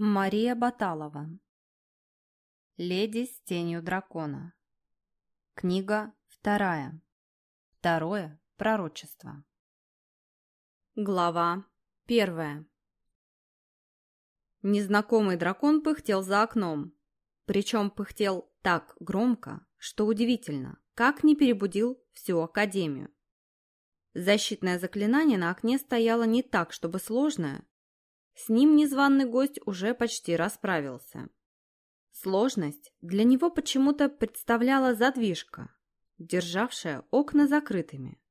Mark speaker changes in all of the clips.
Speaker 1: Мария Баталова. Леди с тенью дракона Книга вторая. Второе пророчество. Глава первая. Незнакомый дракон пыхтел за окном. Причем пыхтел так громко, что удивительно, как не перебудил всю Академию. Защитное заклинание на окне стояло не так, чтобы сложное, с ним незваный гость уже почти расправился. Сложность для него почему-то представляла задвижка, державшая окна закрытыми.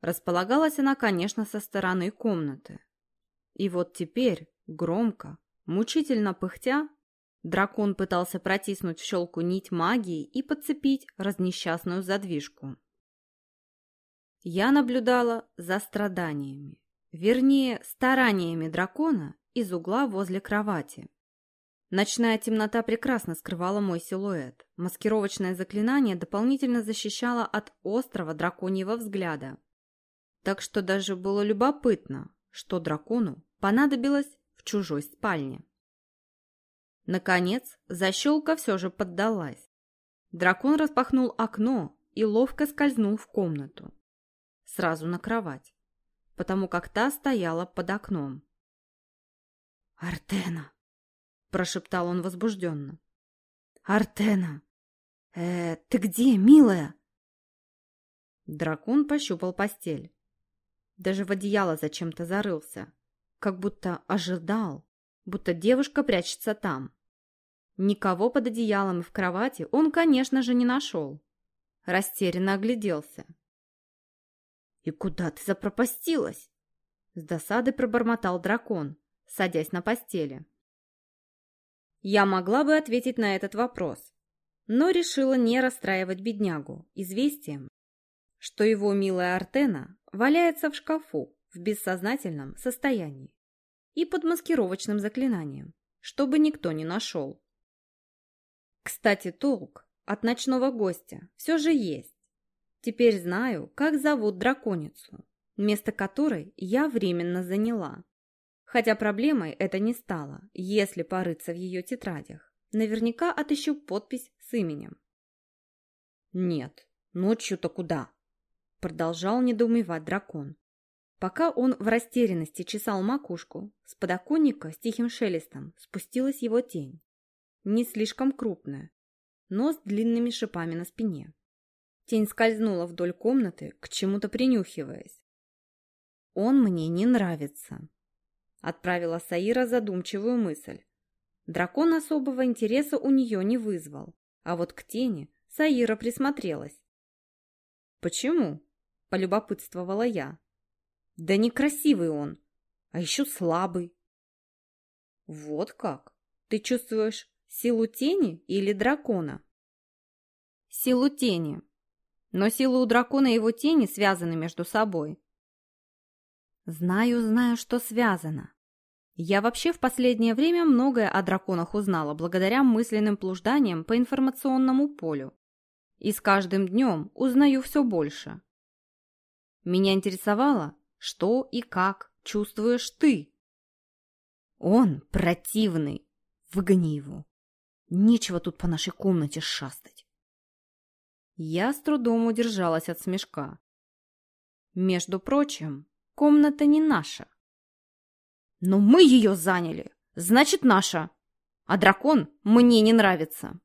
Speaker 1: Располагалась она, конечно, со стороны комнаты. И вот теперь, громко, мучительно пыхтя, дракон пытался протиснуть в щелку нить магии и подцепить разнесчастную задвижку. Я наблюдала за страданиями Вернее, стараниями дракона из угла возле кровати. Ночная темнота прекрасно скрывала мой силуэт. Маскировочное заклинание дополнительно защищало от острого драконьего взгляда. Так что даже было любопытно, что дракону понадобилось в чужой спальне. Наконец, защелка все же поддалась. Дракон распахнул окно и ловко скользнул в комнату. Сразу на кровать потому как та стояла под окном.
Speaker 2: «Артена!» – прошептал он возбужденно. «Артена! Э, ты где, милая?»
Speaker 1: Дракон пощупал постель. Даже в одеяло зачем-то зарылся, как будто ожидал, будто девушка прячется там. Никого под одеялом и в кровати он, конечно же, не нашел. Растерянно огляделся.
Speaker 2: «И куда ты запропастилась?»
Speaker 1: С досады пробормотал дракон, садясь на постели. Я могла бы ответить на этот вопрос, но решила не расстраивать беднягу известием, что его милая Артена валяется в шкафу в бессознательном состоянии и под маскировочным заклинанием, чтобы никто не нашел. Кстати, толк от ночного гостя все же есть. Теперь знаю, как зовут драконицу, место которой я временно заняла. Хотя проблемой это не стало, если порыться в ее тетрадях. Наверняка отыщу подпись с именем.
Speaker 2: «Нет, ночью-то куда?»
Speaker 1: Продолжал недоумевать дракон. Пока он в растерянности чесал макушку, с подоконника с тихим шелестом спустилась его тень. Не слишком крупная, но с длинными шипами на спине. Тень скользнула вдоль комнаты, к чему-то принюхиваясь. «Он мне не нравится», — отправила Саира задумчивую мысль. Дракон особого интереса у нее не вызвал, а вот к тени Саира присмотрелась. «Почему?» — полюбопытствовала я. «Да некрасивый он, а еще слабый». «Вот как? Ты чувствуешь силу тени или дракона?» «Силу тени», но силы у дракона и его тени связаны между собой. Знаю, знаю, что связано. Я вообще в последнее время многое о драконах узнала благодаря мысленным блужданиям по информационному полю. И с каждым днем узнаю все больше. Меня интересовало, что и как чувствуешь ты. Он противный. Выгони его. Нечего тут по нашей комнате шастать. Я с трудом удержалась от смешка. Между прочим, комната не наша. Но мы ее заняли, значит наша. А дракон мне не нравится.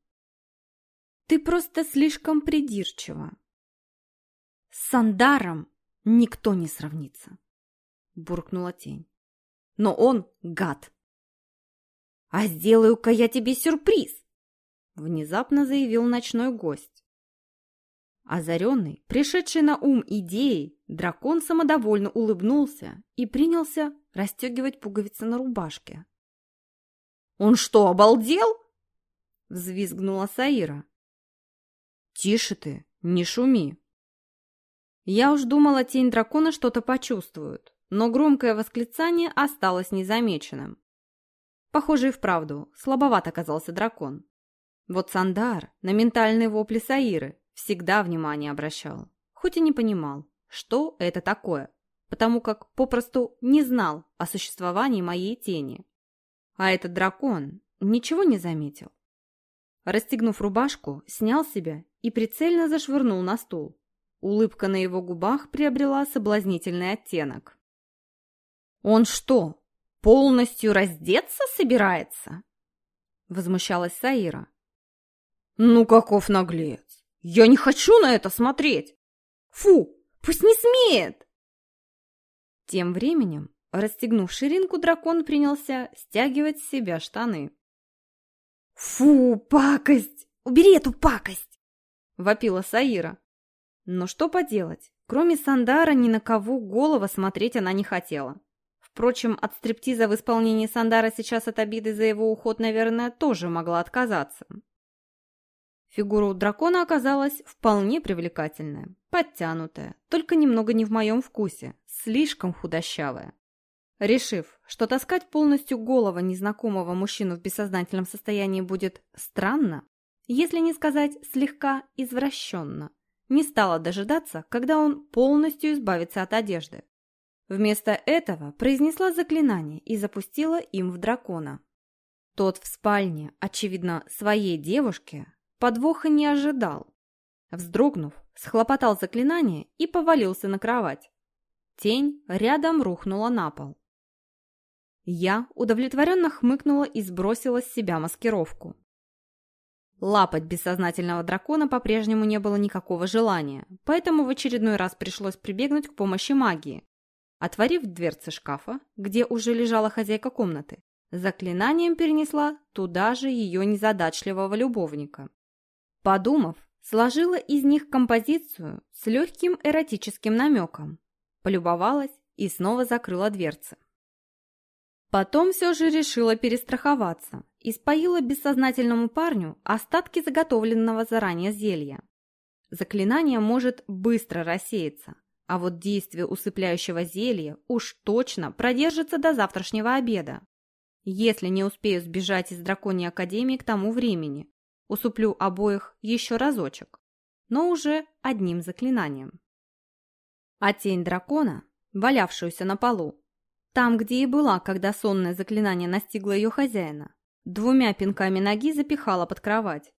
Speaker 1: Ты просто слишком придирчива. С Сандаром никто не сравнится, буркнула тень. Но он гад. А сделаю-ка я тебе сюрприз, внезапно заявил ночной гость. Озаренный, пришедший на ум идеей, дракон самодовольно улыбнулся и принялся расстегивать пуговицы на рубашке. «Он что, обалдел?» — взвизгнула Саира. «Тише ты, не шуми!» Я уж думала, тень дракона что-то почувствует, но громкое восклицание осталось незамеченным. Похоже и вправду, слабоват оказался дракон. Вот Сандар на ментальные вопли Саиры всегда внимание обращал, хоть и не понимал, что это такое, потому как попросту не знал о существовании моей тени. А этот дракон ничего не заметил. Расстегнув рубашку, снял себя и прицельно зашвырнул на стул. Улыбка на его губах приобрела соблазнительный оттенок. «Он что, полностью раздеться собирается?» Возмущалась Саира. «Ну каков наглец! Я не хочу на это смотреть! Фу, пусть не смеет!» Тем временем, расстегнув ширинку, дракон принялся стягивать с себя штаны.
Speaker 2: «Фу, пакость! Убери эту пакость!»
Speaker 1: — вопила Саира. Но что поделать, кроме Сандара ни на кого голова смотреть она не хотела. Впрочем, от стриптиза в исполнении Сандара сейчас от обиды за его уход, наверное, тоже могла отказаться. Фигура у дракона оказалась вполне привлекательная, подтянутая, только немного не в моем вкусе, слишком худощавая. Решив, что таскать полностью голову незнакомого мужчину в бессознательном состоянии будет странно, если не сказать слегка извращенно, не стала дожидаться, когда он полностью избавится от одежды. Вместо этого произнесла заклинание и запустила им в дракона. Тот в спальне, очевидно, своей девушке, подвоха не ожидал. Вздрогнув, схлопотал заклинание и повалился на кровать. Тень рядом рухнула на пол. Я удовлетворенно хмыкнула и сбросила с себя маскировку. Лапать бессознательного дракона по-прежнему не было никакого желания, поэтому в очередной раз пришлось прибегнуть к помощи магии. Отворив дверцы шкафа, где уже лежала хозяйка комнаты, заклинанием перенесла туда же ее незадачливого любовника. Подумав, сложила из них композицию с легким эротическим намеком, полюбовалась и снова закрыла дверцы. Потом все же решила перестраховаться и споила бессознательному парню остатки заготовленного заранее зелья. Заклинание может быстро рассеяться, а вот действие усыпляющего зелья уж точно продержится до завтрашнего обеда. Если не успею сбежать из драконьей академии к тому времени, усыплю обоих еще разочек, но уже одним заклинанием. А тень дракона, валявшуюся на полу, там, где и была, когда сонное заклинание настигло ее хозяина. Двумя пинками ноги запихала под кровать.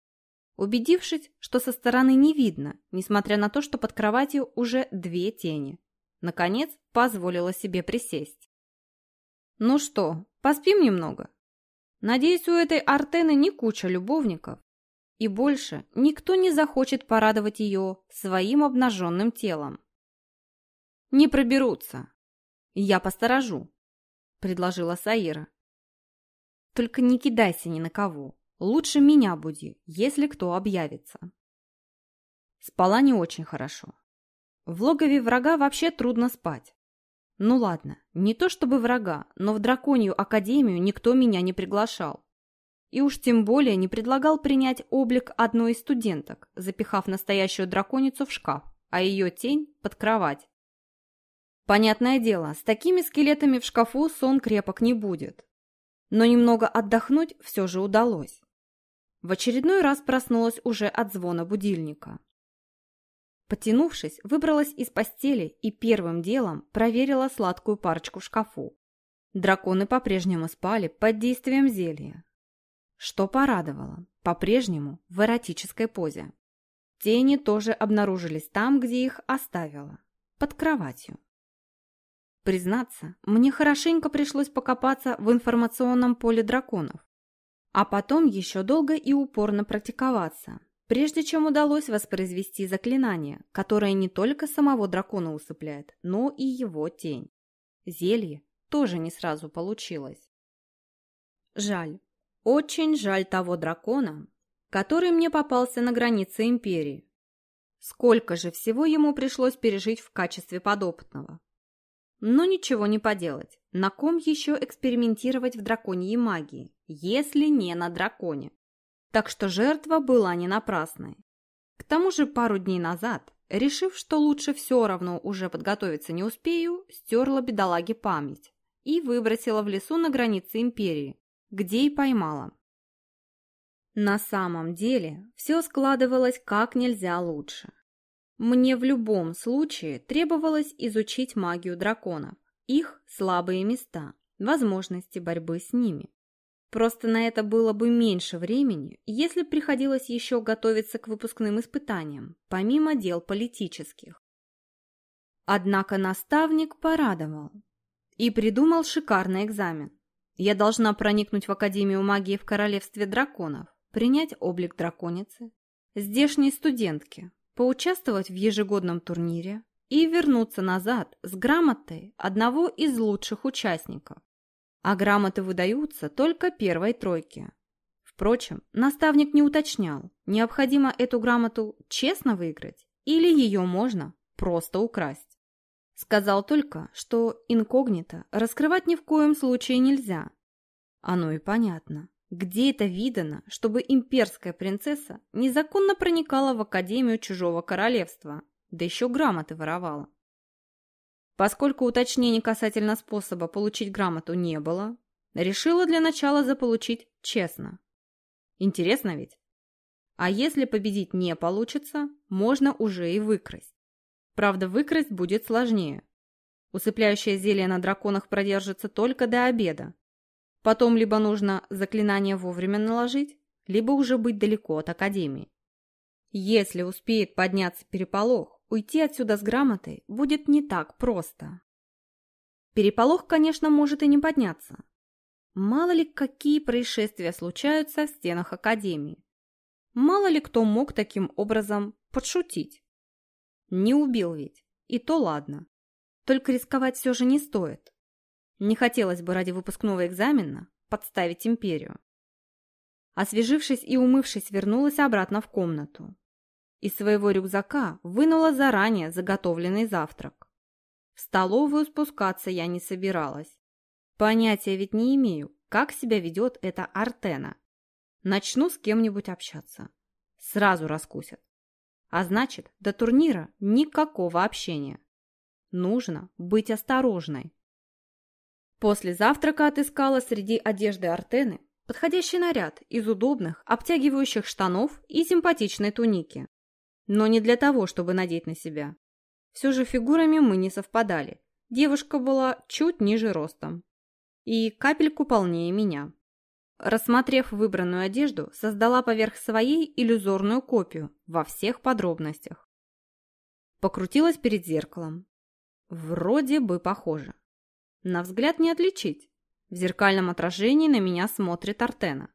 Speaker 1: Убедившись, что со стороны не видно, несмотря на то, что под кроватью уже две тени. Наконец, позволила себе присесть. «Ну что, поспим немного? Надеюсь, у этой Артены не куча любовников, и больше никто не захочет порадовать ее своим обнаженным телом. Не проберутся, «Я посторожу», — предложила Саира. «Только не кидайся ни на кого. Лучше меня буди, если кто объявится». Спала не очень хорошо. В логове врага вообще трудно спать. Ну ладно, не то чтобы врага, но в драконью академию никто меня не приглашал. И уж тем более не предлагал принять облик одной из студенток, запихав настоящую драконицу в шкаф, а ее тень под кровать. Понятное дело, с такими скелетами в шкафу сон крепок не будет. Но немного отдохнуть все же удалось. В очередной раз проснулась уже от звона будильника. Потянувшись, выбралась из постели и первым делом проверила сладкую парочку в шкафу. Драконы по-прежнему спали под действием зелья. Что порадовало, по-прежнему в эротической позе. Тени тоже обнаружились там, где их оставила, под кроватью. Признаться, мне хорошенько пришлось покопаться в информационном поле драконов, а потом еще долго и упорно практиковаться, прежде чем удалось воспроизвести заклинание, которое не только самого дракона усыпляет, но и его тень. Зелье тоже не сразу получилось. Жаль, очень жаль того дракона, который мне попался на границе Империи. Сколько же всего ему пришлось пережить в качестве подопытного. Но ничего не поделать. На ком еще экспериментировать в драконьей магии, если не на драконе? Так что жертва была не напрасной. К тому же пару дней назад, решив, что лучше все равно уже подготовиться не успею, стерла бедолаге память и выбросила в лесу на границе империи, где и поймала. На самом деле все складывалось как нельзя лучше. Мне в любом случае требовалось изучить магию драконов, их слабые места, возможности борьбы с ними. Просто на это было бы меньше времени, если приходилось еще готовиться к выпускным испытаниям, помимо дел политических. Однако наставник порадовал и придумал шикарный экзамен. Я должна проникнуть в Академию магии в Королевстве драконов, принять облик драконицы, здешней студентки, поучаствовать в ежегодном турнире и вернуться назад с грамотой одного из лучших участников. А грамоты выдаются только первой тройке. Впрочем, наставник не уточнял, необходимо эту грамоту честно выиграть или ее можно просто украсть. Сказал только, что инкогнито раскрывать ни в коем случае нельзя. Оно и понятно. Где это видано, чтобы имперская принцесса незаконно проникала в Академию чужого королевства, да еще грамоты воровала? Поскольку уточнений касательно способа получить грамоту не было, решила для начала заполучить честно. Интересно ведь? А если победить не получится, можно уже и выкрасть. Правда, выкрасть будет сложнее. Усыпляющее зелье на драконах продержится только до обеда. Потом либо нужно заклинание вовремя наложить, либо уже быть далеко от Академии. Если успеет подняться переполох, уйти отсюда с грамотой будет не так просто. Переполох, конечно, может и не подняться. Мало ли, какие происшествия случаются в стенах Академии. Мало ли кто мог таким образом подшутить. Не убил ведь. И то ладно. Только рисковать все же не стоит. Не хотелось бы ради выпускного экзамена подставить империю. Освежившись и умывшись, вернулась обратно в комнату. Из своего рюкзака вынула заранее заготовленный завтрак. В столовую спускаться я не собиралась. Понятия ведь не имею, как себя ведет эта Артена. Начну с кем-нибудь общаться. Сразу раскусят. А значит, до турнира никакого общения. Нужно быть осторожной. После завтрака отыскала среди одежды Артены подходящий наряд из удобных, обтягивающих штанов и симпатичной туники. Но не для того, чтобы надеть на себя. Все же фигурами мы не совпадали. Девушка была чуть ниже ростом и капельку полнее меня. Рассмотрев выбранную одежду, создала поверх своей иллюзорную копию во всех подробностях. Покрутилась перед зеркалом. Вроде бы похоже. На взгляд не отличить. В зеркальном отражении на меня смотрит Артена.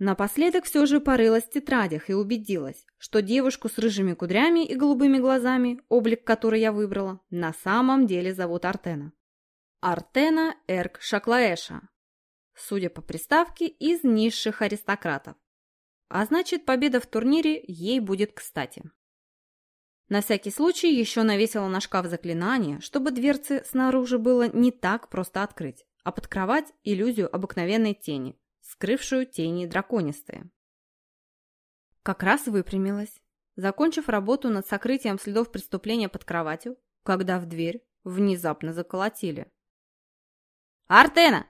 Speaker 1: Напоследок все же порылась в тетрадях и убедилась, что девушку с рыжими кудрями и голубыми глазами, облик которой я выбрала, на самом деле зовут Артена. Артена Эрк Шаклаэша, судя по приставке, из низших аристократов. А значит, победа в турнире ей будет кстати. На всякий случай еще навесила на шкаф заклинание, чтобы дверцы снаружи было не так просто открыть, а под кровать иллюзию обыкновенной тени, скрывшую тени драконистые. Как раз выпрямилась, закончив работу над сокрытием следов преступления под кроватью, когда в дверь внезапно заколотили. «Артена!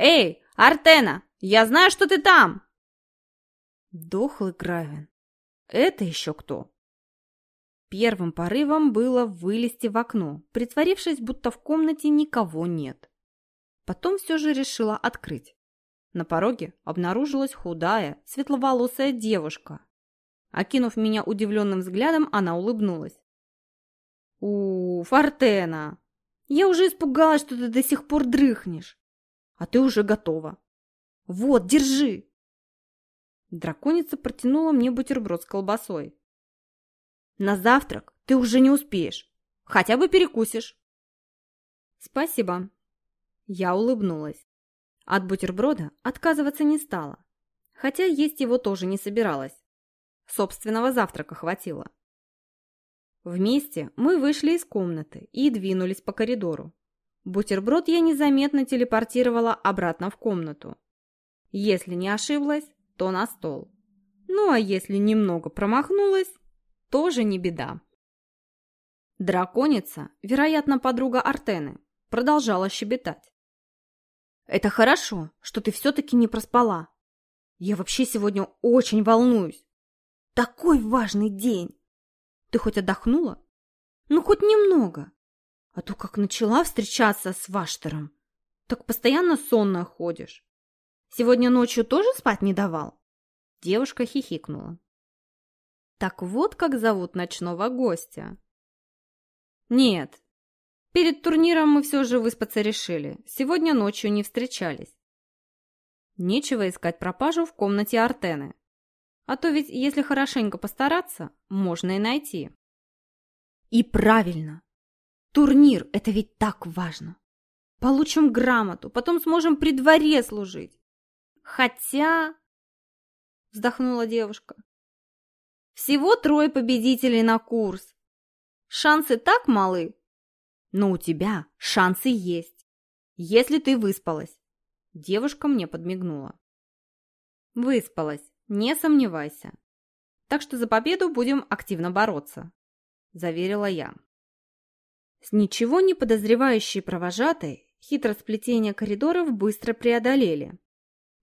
Speaker 1: «Эй, Артена, я знаю, что ты там!» Дохлый Гравин. Это еще кто? Первым порывом было вылезти в окно, притворившись, будто в комнате никого нет. Потом все же решила открыть. На пороге обнаружилась худая, светловолосая девушка. Окинув меня удивленным взглядом, она улыбнулась. «У, Фортена! Я уже испугалась, что ты до сих пор дрыхнешь а ты уже готова. Вот, держи!» Драконица протянула мне бутерброд с колбасой. «На завтрак ты уже не успеешь. Хотя бы перекусишь». «Спасибо». Я улыбнулась. От бутерброда отказываться не стала, хотя есть его тоже не собиралась. Собственного завтрака хватило. Вместе мы вышли из комнаты и двинулись по коридору. Бутерброд я незаметно телепортировала обратно в комнату. Если не ошиблась, то на стол. Ну а если немного промахнулась, тоже не беда. Драконица, вероятно, подруга Артены, продолжала щебетать. «Это хорошо, что ты все-таки не проспала. Я вообще сегодня очень волнуюсь. Такой важный день. Ты хоть отдохнула? Ну, хоть немного. А то как начала встречаться с Ваштером, так постоянно сонно ходишь. Сегодня ночью тоже спать не давал?» Девушка хихикнула. «Так вот как зовут ночного гостя». «Нет, перед турниром мы все же выспаться решили. Сегодня ночью не встречались. Нечего искать пропажу в комнате Артены. А то ведь, если хорошенько постараться, можно и найти». «И правильно! Турнир – это ведь так важно! Получим грамоту, потом сможем при дворе служить. Хотя... Вздохнула девушка. Всего трое победителей на курс. Шансы так малы. Но у тебя шансы есть, если ты выспалась. Девушка мне подмигнула. Выспалась, не сомневайся. Так что за победу будем активно бороться, заверила я. С ничего не подозревающей провожатой хитросплетение коридоров быстро преодолели.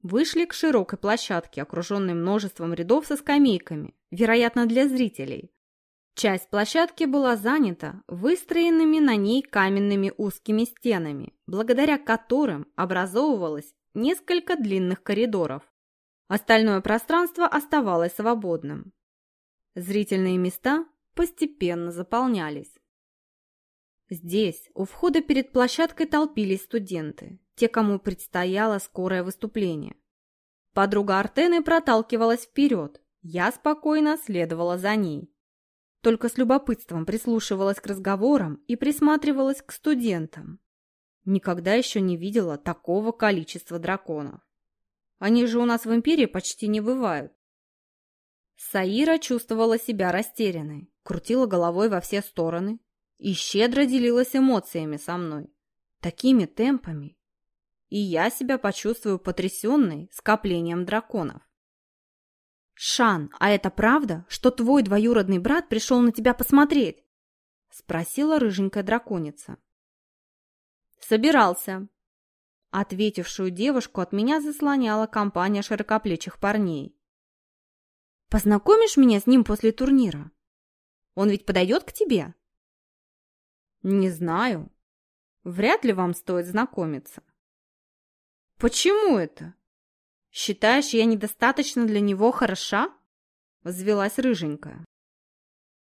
Speaker 1: Вышли к широкой площадке, окруженной множеством рядов со скамейками, вероятно, для зрителей. Часть площадки была занята выстроенными на ней каменными узкими стенами, благодаря которым образовывалось несколько длинных коридоров. Остальное пространство оставалось свободным. Зрительные места постепенно заполнялись. Здесь, у входа перед площадкой толпились студенты, те, кому предстояло скорое выступление. Подруга Артены проталкивалась вперед, я спокойно следовала за ней. Только с любопытством прислушивалась к разговорам и присматривалась к студентам. Никогда еще не видела такого количества драконов. Они же у нас в Империи почти не бывают. Саира чувствовала себя растерянной, крутила головой во все стороны, и щедро делилась эмоциями со мной. Такими темпами. И я себя почувствую потрясенной скоплением драконов. «Шан, а это правда, что твой двоюродный брат пришел на тебя посмотреть?» Спросила рыженькая драконица. «Собирался». Ответившую девушку от меня заслоняла компания широкоплечих парней. «Познакомишь меня с ним после турнира? Он ведь подойдет к тебе?» Не знаю. Вряд ли вам стоит знакомиться. Почему это? Считаешь, я недостаточно для него хороша? Взвелась рыженькая.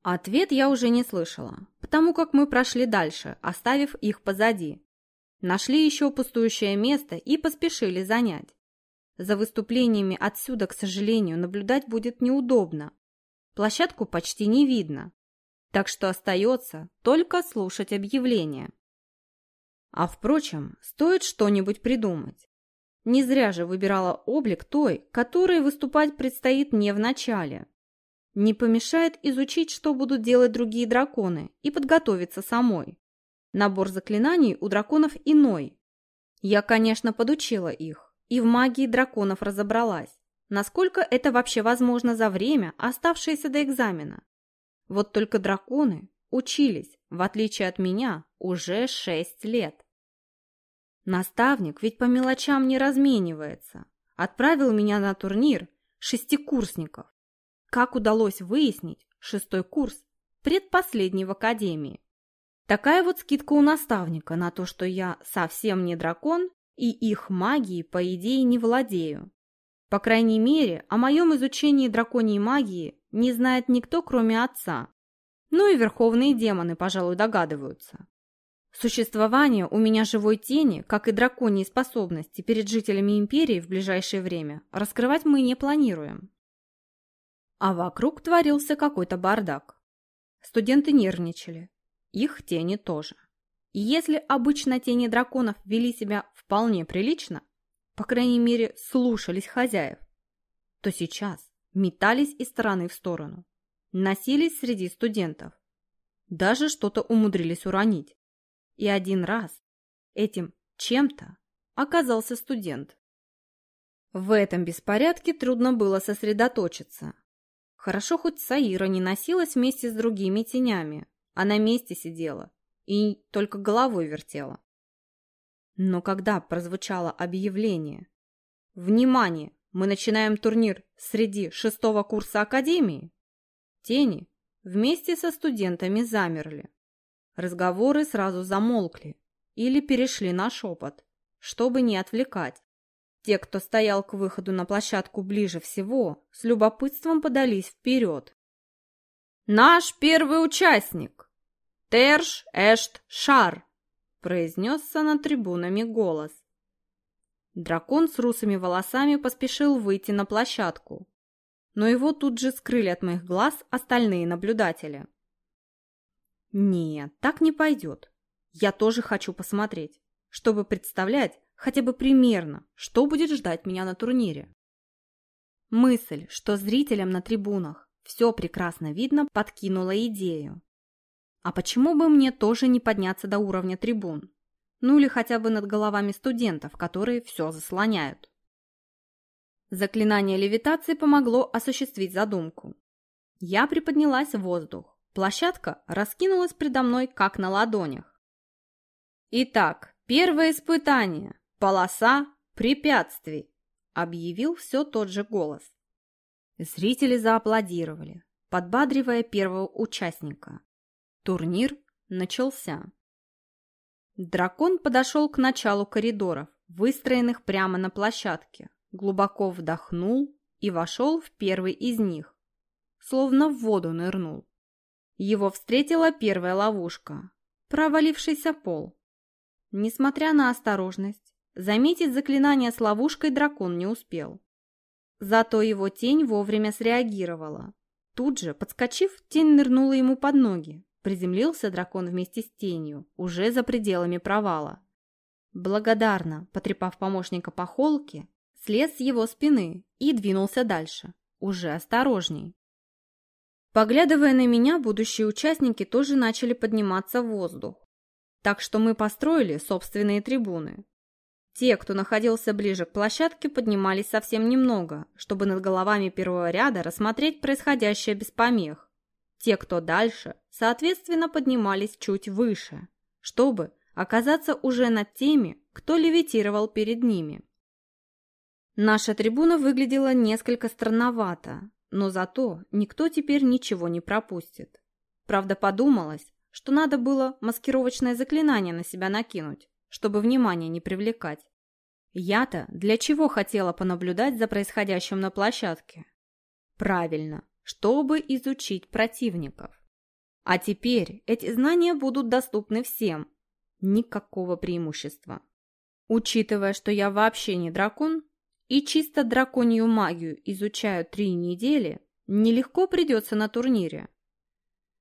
Speaker 1: Ответ я уже не слышала, потому как мы прошли дальше, оставив их позади. Нашли еще пустующее место и поспешили занять. За выступлениями отсюда, к сожалению, наблюдать будет неудобно. Площадку почти не видно, так что остается только слушать объявления. А впрочем, стоит что-нибудь придумать. Не зря же выбирала облик той, которой выступать предстоит не в начале. Не помешает изучить, что будут делать другие драконы, и подготовиться самой. Набор заклинаний у драконов иной. Я, конечно, подучила их, и в магии драконов разобралась. Насколько это вообще возможно за время, оставшееся до экзамена. Вот только драконы учились, в отличие от меня, уже шесть лет. Наставник ведь по мелочам не разменивается. Отправил меня на турнир шестикурсников. Как удалось выяснить, шестой курс предпоследний в академии. Такая вот скидка у наставника на то, что я совсем не дракон и их магией, по идее, не владею. По крайней мере, о моем изучении драконьей магии не знает никто, кроме отца. Ну и верховные демоны, пожалуй, догадываются. Существование у меня живой тени, как и драконьи способности перед жителями Империи в ближайшее время, раскрывать мы не планируем. А вокруг творился какой-то бардак. Студенты нервничали. Их тени тоже. И если обычно тени драконов вели себя вполне прилично, по крайней мере, слушались хозяев, то сейчас метались из стороны в сторону, носились среди студентов, даже что-то умудрились уронить. И один раз этим чем-то оказался студент. В этом беспорядке трудно было сосредоточиться. Хорошо хоть Саира не носилась вместе с другими тенями, а на месте сидела и только головой вертела. Но когда прозвучало объявление «Внимание! Мы начинаем турнир среди шестого курса Академии!» Тени вместе со студентами замерли. Разговоры сразу замолкли или перешли на шепот, чтобы не отвлекать. Те, кто стоял к выходу на площадку ближе всего, с любопытством подались вперед. «Наш первый участник! Терш Эшт Шар!» Произнесся над трибунами голос. Дракон с русыми волосами поспешил выйти на площадку, но его тут же скрыли от моих глаз остальные наблюдатели. Нет, так не пойдет. Я тоже хочу посмотреть, чтобы представлять хотя бы примерно, что будет ждать меня на турнире. Мысль, что зрителям на трибунах все прекрасно видно, подкинула идею. А почему бы мне тоже не подняться до уровня трибун? Ну или хотя бы над головами студентов, которые все заслоняют. Заклинание левитации помогло осуществить задумку. Я приподнялась в воздух. Площадка раскинулась предо мной, как на ладонях. Итак, первое испытание. Полоса препятствий, объявил все тот же голос. Зрители зааплодировали, подбадривая первого участника. Турнир начался. Дракон подошел к началу коридоров, выстроенных прямо на площадке, глубоко вдохнул и вошел в первый из них, словно в воду нырнул. Его встретила первая ловушка – провалившийся пол. Несмотря на осторожность, заметить заклинание с ловушкой дракон не успел. Зато его тень вовремя среагировала. Тут же, подскочив, тень нырнула ему под ноги, Приземлился дракон вместе с тенью, уже за пределами провала. Благодарно, потрепав помощника по холке, слез с его спины и двинулся дальше, уже осторожней. Поглядывая на меня, будущие участники тоже начали подниматься в воздух. Так что мы построили собственные трибуны. Те, кто находился ближе к площадке, поднимались совсем немного, чтобы над головами первого ряда рассмотреть происходящее без помех. Те, кто дальше, соответственно, поднимались чуть выше, чтобы оказаться уже над теми, кто левитировал перед ними. Наша трибуна выглядела несколько странновато, но зато никто теперь ничего не пропустит. Правда, подумалось, что надо было маскировочное заклинание на себя накинуть, чтобы внимание не привлекать. Я-то для чего хотела понаблюдать за происходящим на площадке? Правильно, чтобы изучить противников. А теперь эти знания будут доступны всем. Никакого преимущества. Учитывая, что я вообще не дракон и чисто драконью магию изучаю три недели, нелегко придется на турнире.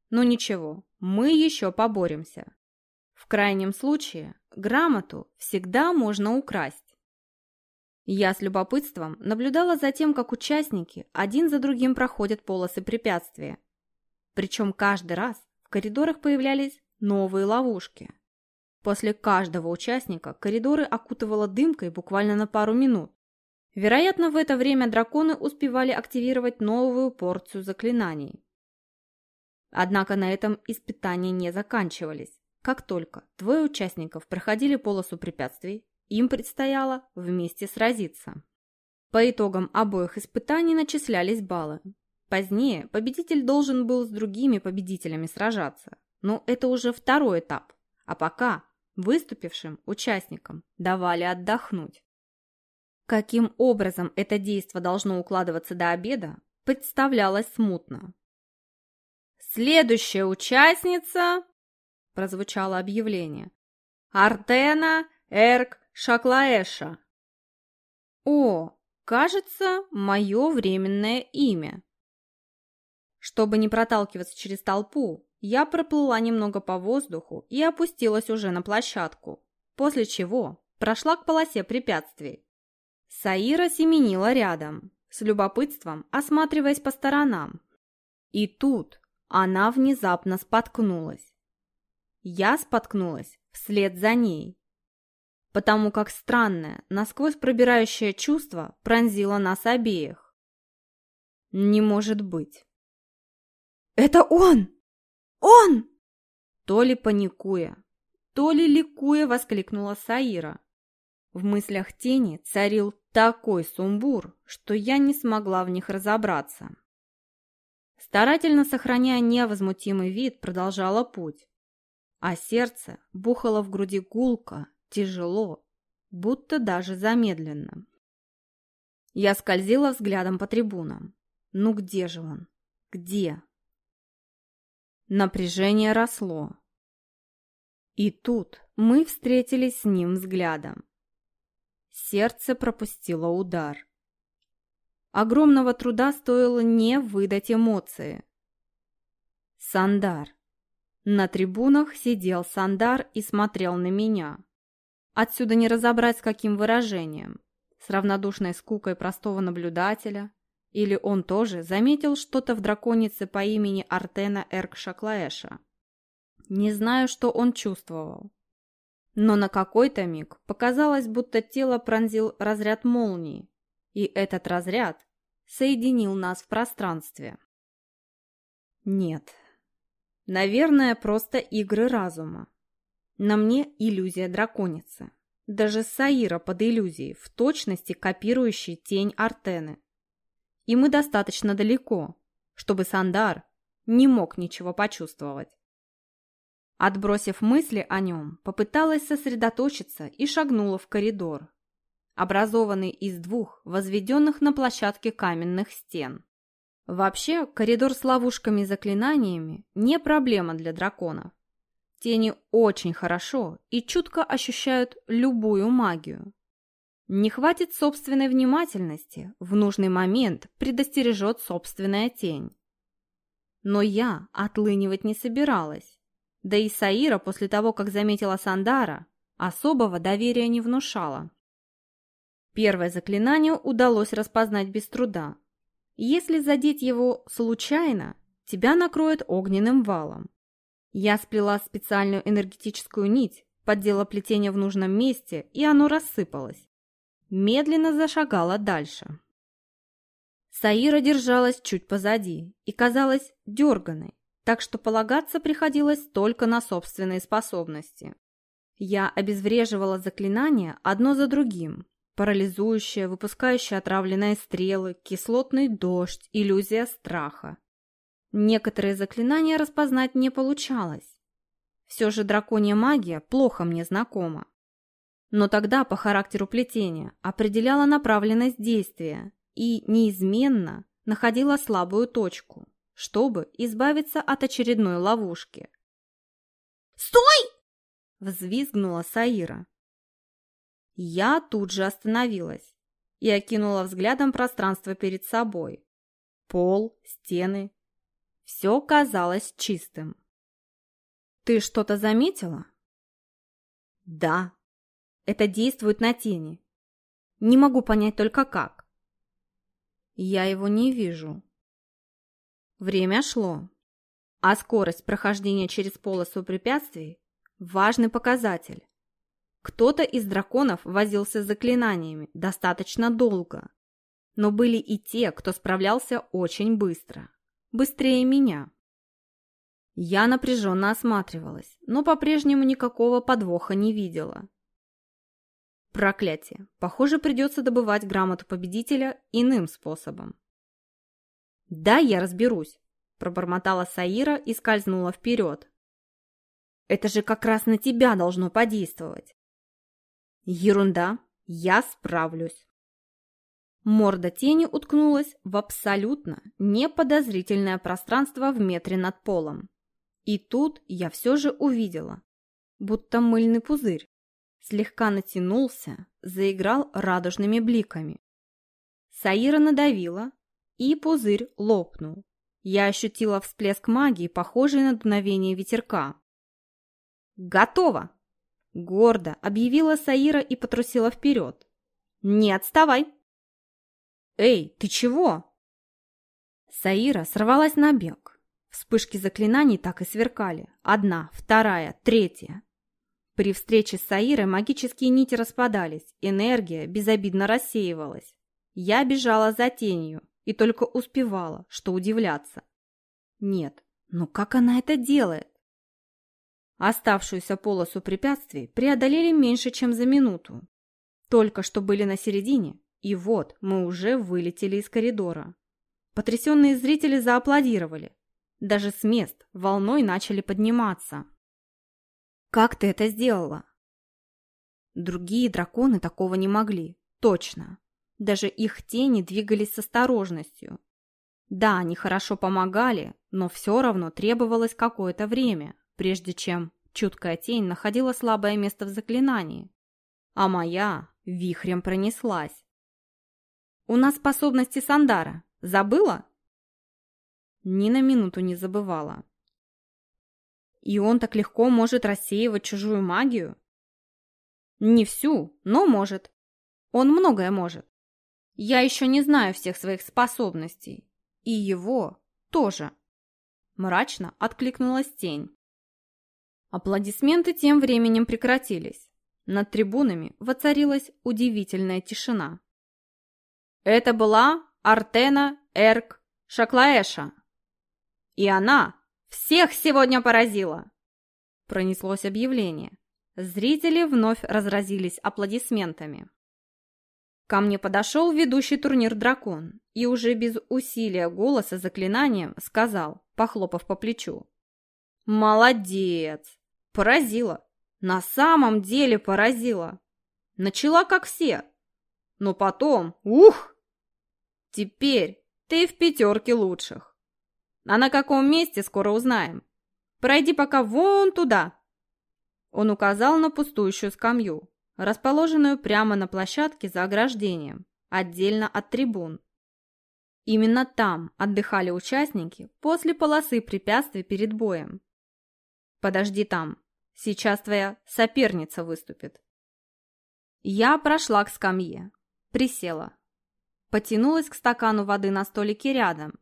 Speaker 1: Но ничего, мы еще поборемся. В крайнем случае, грамоту всегда можно украсть. Я с любопытством наблюдала за тем, как участники один за другим проходят полосы препятствия. Причем каждый раз в коридорах появлялись новые ловушки. После каждого участника коридоры окутывала дымкой буквально на пару минут. Вероятно, в это время драконы успевали активировать новую порцию заклинаний. Однако на этом испытания не заканчивались. Как только двое участников проходили полосу препятствий, им предстояло вместе сразиться. По итогам обоих испытаний начислялись баллы. Позднее победитель должен был с другими победителями сражаться, но это уже второй этап, а пока выступившим участникам давали отдохнуть. Каким образом это действо должно укладываться до обеда, представлялось смутно. «Следующая участница!» – прозвучало объявление. «Артена Эрк Шаклаэша. О, кажется, мое временное имя. Чтобы не проталкиваться через толпу, я проплыла немного по воздуху и опустилась уже на площадку, после чего прошла к полосе препятствий. Саира семенила рядом, с любопытством осматриваясь по сторонам. И тут она внезапно споткнулась. Я споткнулась вслед за ней потому как странное, насквозь пробирающее чувство пронзило нас обеих. Не может быть. «Это он! Он!» То ли паникуя, то ли ликуя воскликнула Саира. В мыслях тени царил такой сумбур, что я не смогла в них разобраться. Старательно сохраняя невозмутимый вид, продолжала путь, а сердце бухало в груди гулко Тяжело, будто даже замедленно. Я скользила взглядом по трибунам. Ну где же он? Где? Напряжение росло. И тут мы встретились с ним взглядом. Сердце пропустило удар. Огромного труда стоило не выдать эмоции. Сандар. На трибунах сидел Сандар и смотрел на меня. Отсюда не разобрать с каким выражением. С равнодушной скукой простого наблюдателя. Или он тоже заметил что-то в драконице по имени Артена Эркшаклаэша. Не знаю, что он чувствовал. Но на какой-то миг показалось, будто тело пронзил разряд молнии, и этот разряд соединил нас в пространстве. Нет, наверное, просто игры разума. На мне иллюзия драконицы. Даже Саира под иллюзией, в точности копирующей тень Артены. И мы достаточно далеко, чтобы Сандар не мог ничего почувствовать. Отбросив мысли о нем, попыталась сосредоточиться и шагнула в коридор, образованный из двух возведенных на площадке каменных стен. Вообще, коридор с ловушками и заклинаниями не проблема для драконов. Тени очень хорошо и чутко ощущают любую магию. Не хватит собственной внимательности, в нужный момент предостережет собственная тень. Но я отлынивать не собиралась. Да и Саира после того, как заметила Сандара, особого доверия не внушала. Первое заклинание удалось распознать без труда. Если задеть его случайно, тебя накроет огненным валом. Я сплела специальную энергетическую нить, поддела плетение в нужном месте, и оно рассыпалось. Медленно зашагала дальше. Саира держалась чуть позади и казалась дерганой, так что полагаться приходилось только на собственные способности. Я обезвреживала заклинания одно за другим, парализующее, выпускающее отравленные стрелы, кислотный дождь, иллюзия страха. Некоторые заклинания распознать не получалось. Все же драконья магия плохо мне знакома. Но тогда по характеру плетения определяла направленность действия и неизменно находила слабую точку, чтобы избавиться от очередной ловушки.
Speaker 2: «Стой!»
Speaker 1: – взвизгнула Саира. Я тут же остановилась и окинула взглядом пространство перед собой. Пол, стены, все казалось чистым. «Ты что-то заметила?» «Да. Это действует на тени. Не могу понять только как». «Я его не вижу». Время шло, а скорость прохождения через полосу препятствий – важный показатель. Кто-то из драконов возился с заклинаниями достаточно долго, но были и те, кто справлялся очень быстро. Быстрее меня. Я напряженно осматривалась, но по-прежнему никакого подвоха не видела. Проклятие. Похоже, придется добывать грамоту победителя иным способом. «Да, я разберусь», – пробормотала Саира и скользнула вперед. «Это же как раз на тебя должно подействовать». «Ерунда, я справлюсь». Морда тени уткнулась в абсолютно неподозрительное пространство в метре над полом. И тут я все же увидела, будто мыльный пузырь, слегка натянулся, заиграл радужными бликами. Саира надавила, и пузырь лопнул. Я ощутила всплеск магии, похожий на дуновение ветерка. «Готово!» – гордо объявила Саира и потрусила вперед. «Не отставай!» «Эй, ты чего?» Саира сорвалась на бег. Вспышки заклинаний так и сверкали. Одна, вторая, третья. При встрече с Саирой магические нити распадались, энергия безобидно рассеивалась. Я бежала за тенью и только успевала, что удивляться. Нет, ну как она это делает? Оставшуюся полосу препятствий преодолели меньше, чем за минуту. Только что были на середине, и вот мы уже вылетели из коридора. Потрясенные зрители зааплодировали. Даже с мест волной начали подниматься. «Как ты это сделала?» Другие драконы такого не могли, точно. Даже их тени двигались с осторожностью. Да, они хорошо помогали, но все равно требовалось какое-то время, прежде чем чуткая тень находила слабое место в заклинании. А моя вихрем пронеслась. «У нас способности Сандара. Забыла?» Ни на минуту не забывала. «И он так легко может рассеивать чужую магию?» «Не всю, но может. Он многое может. Я еще не знаю всех своих способностей. И его тоже». Мрачно откликнулась тень. Аплодисменты тем временем прекратились. Над трибунами воцарилась удивительная тишина. Это была Артена Эрк Шаклаэша. И она всех сегодня поразила. Пронеслось объявление. Зрители вновь разразились аплодисментами. Ко мне подошел ведущий турнир дракон и уже без усилия голоса заклинанием сказал, похлопав по плечу. «Молодец! Поразила! На самом деле поразила! Начала как все, но потом, ух! Теперь ты в пятерке лучших. А на каком месте скоро узнаем. Пройди пока вон туда. Он указал на пустующую скамью, расположенную прямо на площадке за ограждением, отдельно от трибун. Именно там отдыхали участники после полосы препятствий перед боем. Подожди там, сейчас твоя соперница выступит. Я прошла к скамье, Присела. Потянулась к стакану воды на столике рядом.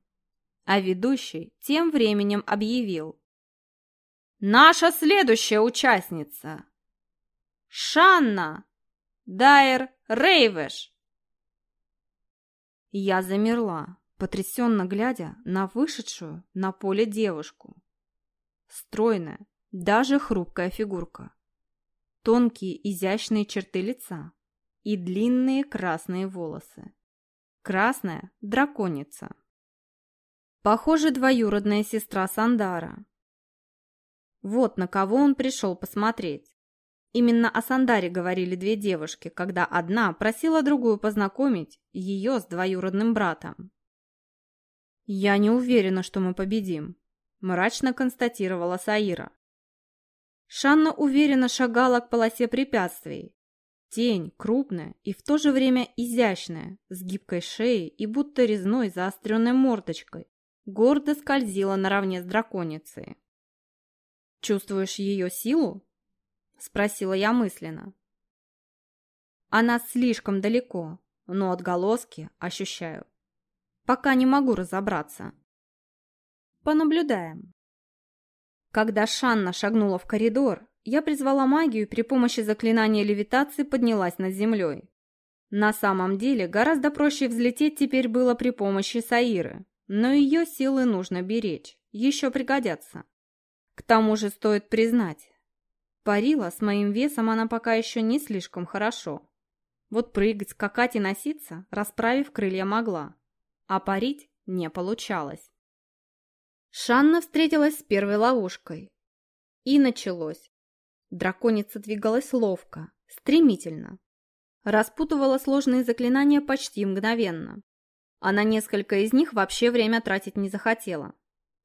Speaker 1: А ведущий тем временем объявил. «Наша следующая участница! Шанна Дайер Рейвеш!» Я замерла, потрясенно глядя на вышедшую на поле девушку. Стройная, даже хрупкая фигурка. Тонкие изящные черты лица, и длинные красные волосы. Красная драконица. Похоже, двоюродная сестра Сандара. Вот на кого он пришел посмотреть. Именно о Сандаре говорили две девушки, когда одна просила другую познакомить ее с двоюродным братом. «Я не уверена, что мы победим», – мрачно констатировала Саира. Шанна уверенно шагала к полосе препятствий, Тень крупная и в то же время изящная, с гибкой шеей и будто резной заостренной мордочкой, гордо скользила наравне с драконицей. «Чувствуешь ее силу?» – спросила я мысленно. Она слишком далеко, но отголоски ощущаю. Пока не могу разобраться. Понаблюдаем. Когда Шанна шагнула в коридор, я призвала магию и при помощи заклинания левитации поднялась над землей. На самом деле, гораздо проще взлететь теперь было при помощи Саиры, но ее силы нужно беречь, еще пригодятся. К тому же стоит признать, парила с моим весом она пока еще не слишком хорошо. Вот прыгать, скакать и носиться, расправив крылья могла, а парить не получалось. Шанна встретилась с первой ловушкой. И началось. Драконица двигалась ловко, стремительно. Распутывала сложные заклинания почти мгновенно. А на несколько из них вообще время тратить не захотела.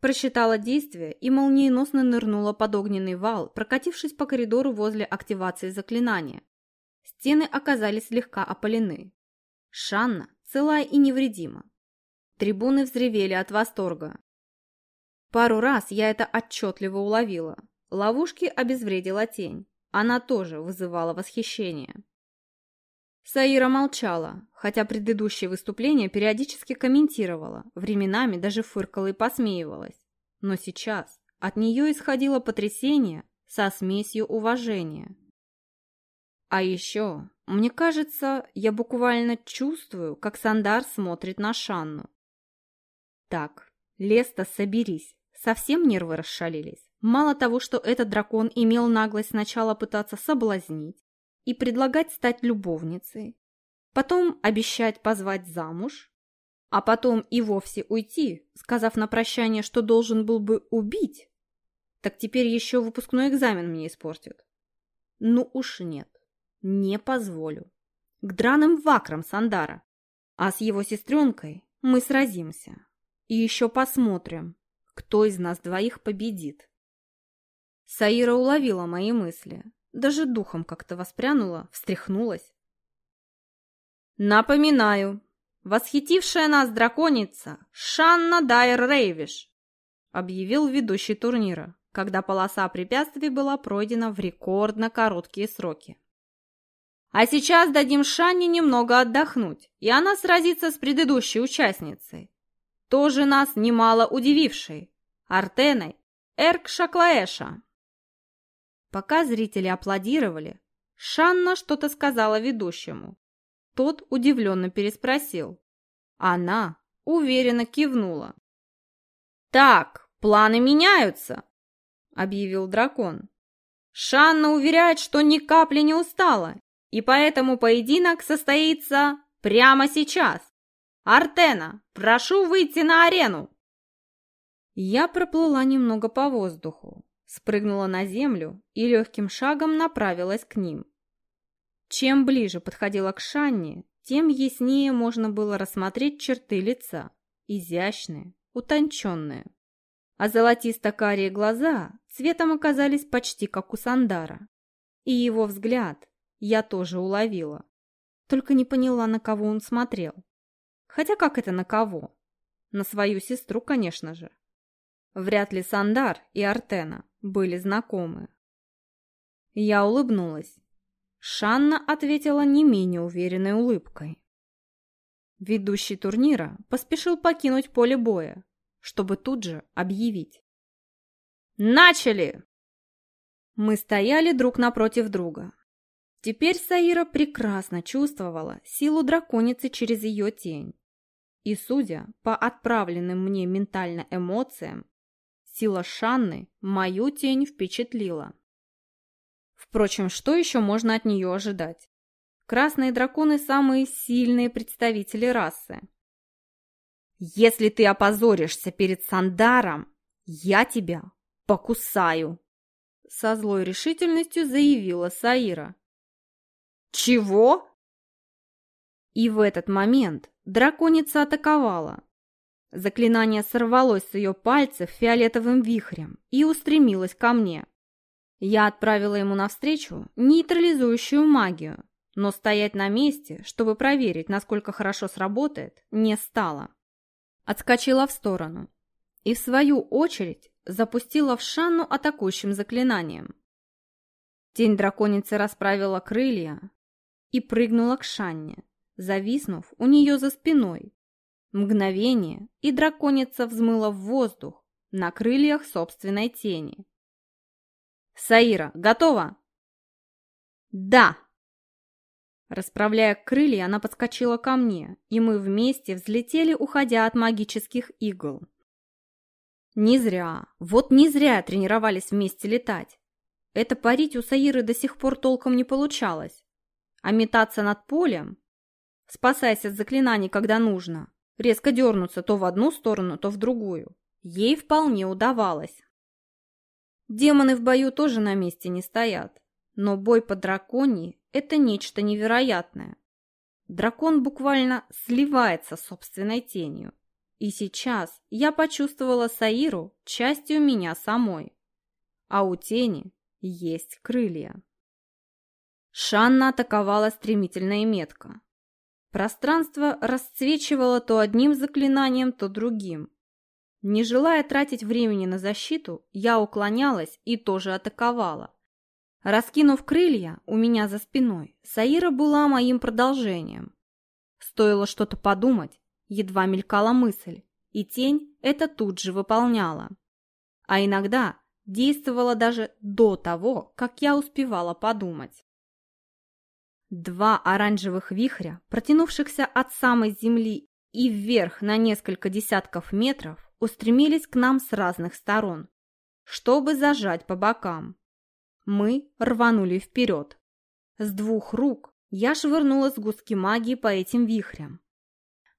Speaker 1: Просчитала действие и молниеносно нырнула под огненный вал, прокатившись по коридору возле активации заклинания. Стены оказались слегка опалены. Шанна целая и невредима. Трибуны взревели от восторга. Пару раз я это отчетливо уловила. Ловушки обезвредила тень. Она тоже вызывала восхищение. Саира молчала, хотя предыдущее выступление периодически комментировала, временами даже фыркала и посмеивалась. Но сейчас от нее исходило потрясение со смесью уважения. А еще, мне кажется, я буквально чувствую, как Сандар смотрит на Шанну. Так, Леста, соберись, совсем нервы расшалились. Мало того, что этот дракон имел наглость сначала пытаться соблазнить и предлагать стать любовницей, потом обещать позвать замуж, а потом и вовсе уйти, сказав на прощание, что должен был бы убить, так теперь еще выпускной экзамен мне испортит. Ну уж нет, не позволю. К драным вакрам Сандара. А с его сестренкой мы сразимся. И еще посмотрим, кто из нас двоих победит. Саира уловила мои мысли, даже духом как-то воспрянула, встряхнулась. Напоминаю, восхитившая нас драконица Шанна Дайер Рейвиш, объявил ведущий турнира, когда полоса препятствий была пройдена в рекордно короткие сроки. А сейчас дадим Шанне немного отдохнуть, и она сразится с предыдущей участницей, тоже нас немало удивившей, Артеной Эрк Шаклаэша. Пока зрители аплодировали, Шанна что-то сказала ведущему. Тот удивленно переспросил. Она уверенно кивнула. «Так, планы меняются», — объявил дракон. «Шанна уверяет, что ни капли не устала, и поэтому поединок состоится прямо сейчас. Артена, прошу выйти на арену!» Я проплыла немного по воздуху, спрыгнула на землю и легким шагом направилась к ним. Чем ближе подходила к Шанне, тем яснее можно было рассмотреть черты лица, изящные, утонченные. А золотисто-карие глаза цветом оказались почти как у Сандара. И его взгляд я тоже уловила, только не поняла, на кого он смотрел. Хотя как это на кого? На свою сестру, конечно же. Вряд ли Сандар и Артена были знакомы. Я улыбнулась. Шанна ответила не менее уверенной улыбкой. Ведущий турнира поспешил покинуть поле боя, чтобы тут же объявить. «Начали!» Мы стояли друг напротив друга. Теперь Саира прекрасно чувствовала силу драконицы через ее тень. И судя по отправленным мне ментально эмоциям, Сила Шанны мою тень впечатлила. Впрочем, что еще можно от нее ожидать? Красные драконы – самые сильные представители расы. «Если ты опозоришься перед Сандаром, я тебя покусаю!» Со злой решительностью заявила Саира. «Чего?» И в этот момент драконица атаковала. Заклинание сорвалось с ее пальцев фиолетовым вихрем и устремилось ко мне. Я отправила ему навстречу нейтрализующую магию, но стоять на месте, чтобы проверить, насколько хорошо сработает, не стала. Отскочила в сторону и, в свою очередь, запустила в Шанну атакующим заклинанием. Тень драконицы расправила крылья и прыгнула к Шанне, зависнув у нее за спиной, Мгновение, и драконица взмыла в воздух на крыльях собственной тени. «Саира, готова?» «Да!» Расправляя крылья, она подскочила ко мне, и мы вместе взлетели, уходя от магических игл. Не зря, вот не зря тренировались вместе летать. Это парить у Саиры до сих пор толком не получалось. А метаться над полем, спасаясь от заклинаний, когда нужно, резко дернуться то в одну сторону, то в другую. Ей вполне удавалось. Демоны в бою тоже на месте не стоят, но бой по драконии – это нечто невероятное. Дракон буквально сливается с собственной тенью. И сейчас я почувствовала Саиру частью меня самой. А у тени есть крылья. Шанна атаковала стремительно и метко. Пространство расцвечивало то одним заклинанием, то другим. Не желая тратить времени на защиту, я уклонялась и тоже атаковала. Раскинув крылья у меня за спиной, Саира была моим продолжением. Стоило что-то подумать, едва мелькала мысль, и тень это тут же выполняла. А иногда действовала даже до того, как я успевала подумать. Два оранжевых вихря, протянувшихся от самой земли и вверх на несколько десятков метров, устремились к нам с разных сторон, чтобы зажать по бокам. Мы рванули вперед. С двух рук я швырнула сгустки магии по этим вихрям.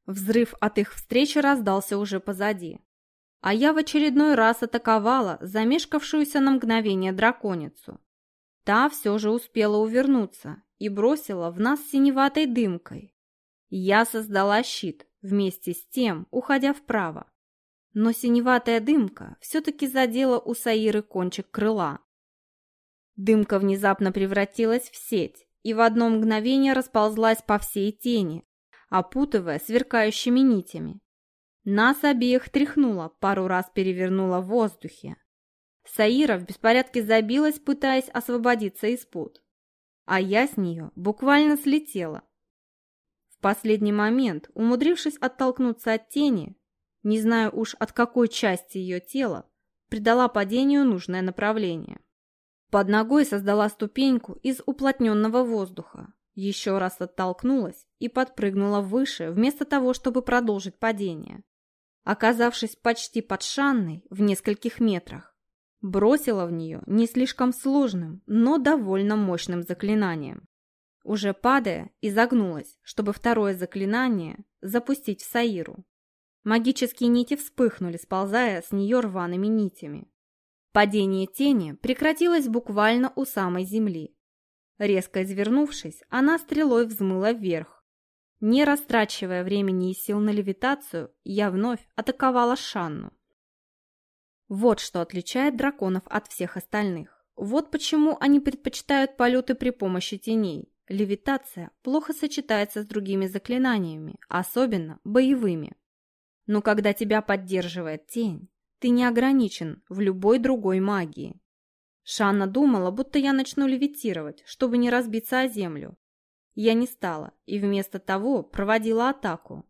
Speaker 1: Взрыв от их встречи раздался уже позади. А я в очередной раз атаковала замешкавшуюся на мгновение драконицу. Та все же успела увернуться и бросила в нас синеватой дымкой. Я создала щит, вместе с тем уходя вправо. Но синеватая дымка все-таки задела у Саиры кончик крыла. Дымка внезапно превратилась в сеть и в одно мгновение расползлась по всей тени, опутывая сверкающими нитями. Нас обеих тряхнуло, пару раз перевернуло в воздухе. Саира в беспорядке забилась, пытаясь освободиться из пут. А я с нее буквально слетела. В последний момент, умудрившись оттолкнуться от тени, не знаю уж от какой части ее тела, придала падению нужное направление. Под ногой создала ступеньку из уплотненного воздуха, еще раз оттолкнулась и подпрыгнула выше, вместо того, чтобы продолжить падение. Оказавшись почти под Шанной в нескольких метрах, бросила в нее не слишком сложным, но довольно мощным заклинанием. Уже падая, изогнулась, чтобы второе заклинание запустить в Саиру. Магические нити вспыхнули, сползая с нее рваными нитями. Падение тени прекратилось буквально у самой земли. Резко извернувшись, она стрелой взмыла вверх. Не растрачивая времени и сил на левитацию, я вновь атаковала Шанну. Вот что отличает драконов от всех остальных. Вот почему они предпочитают полеты при помощи теней. Левитация плохо сочетается с другими заклинаниями, особенно боевыми. Но когда тебя поддерживает тень, ты не ограничен в любой другой магии. Шанна думала, будто я начну левитировать, чтобы не разбиться о землю. Я не стала и вместо того проводила атаку.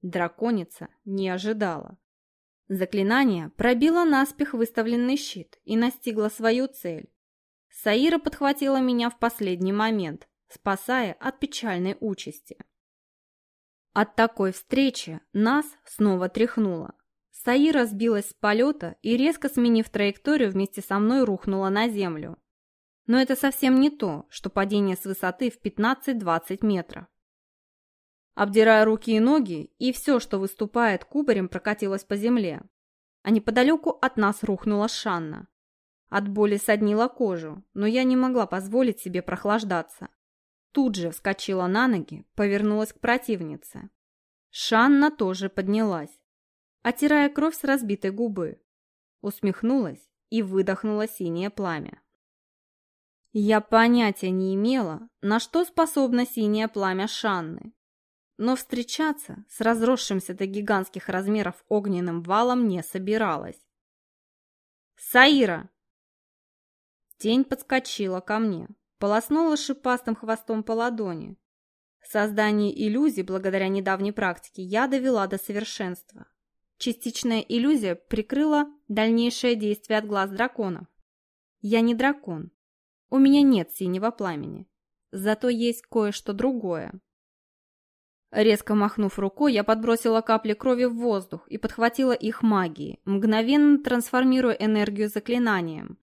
Speaker 1: Драконица не ожидала. Заклинание пробило наспех выставленный щит и настигло свою цель. Саира подхватила меня в последний момент, спасая от печальной участи. От такой встречи нас снова тряхнуло. Саира сбилась с полета и, резко сменив траекторию, вместе со мной рухнула на землю. Но это совсем не то, что падение с высоты в 15-20 метров. Обдирая руки и ноги, и все, что выступает кубарем, прокатилось по земле. А неподалеку от нас рухнула Шанна. От боли соднила кожу, но я не могла позволить себе прохлаждаться. Тут же вскочила на ноги, повернулась к противнице. Шанна тоже поднялась оттирая кровь с разбитой губы. Усмехнулась и выдохнула синее пламя. Я понятия не имела, на что способно синее пламя Шанны, но встречаться с разросшимся до гигантских размеров огненным валом не собиралась. «Саира!» Тень подскочила ко мне, полоснула шипастым хвостом по ладони. Создание иллюзий, благодаря недавней практике, я довела до совершенства. Частичная иллюзия прикрыла дальнейшее действие от глаз дракона. Я не дракон. У меня нет синего пламени. Зато есть кое-что другое. Резко махнув рукой, я подбросила капли крови в воздух и подхватила их магией, мгновенно трансформируя энергию заклинанием.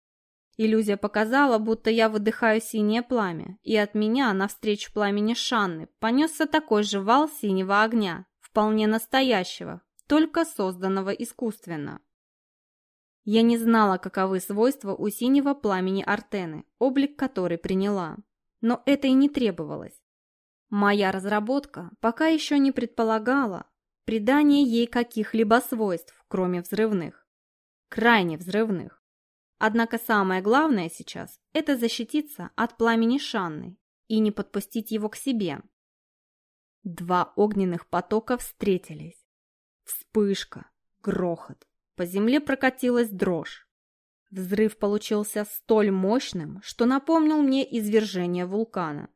Speaker 1: Иллюзия показала, будто я выдыхаю синее пламя, и от меня, навстречу пламени Шанны, понесся такой же вал синего огня, вполне настоящего, только созданного искусственно. Я не знала, каковы свойства у синего пламени Артены, облик которой приняла. Но это и не требовалось. Моя разработка пока еще не предполагала придание ей каких-либо свойств, кроме взрывных. Крайне взрывных. Однако самое главное сейчас – это защититься от пламени Шанны и не подпустить его к себе. Два огненных потока встретились. Вспышка, грохот. По земле прокатилась дрожь. Взрыв получился столь мощным, что напомнил мне извержение вулкана.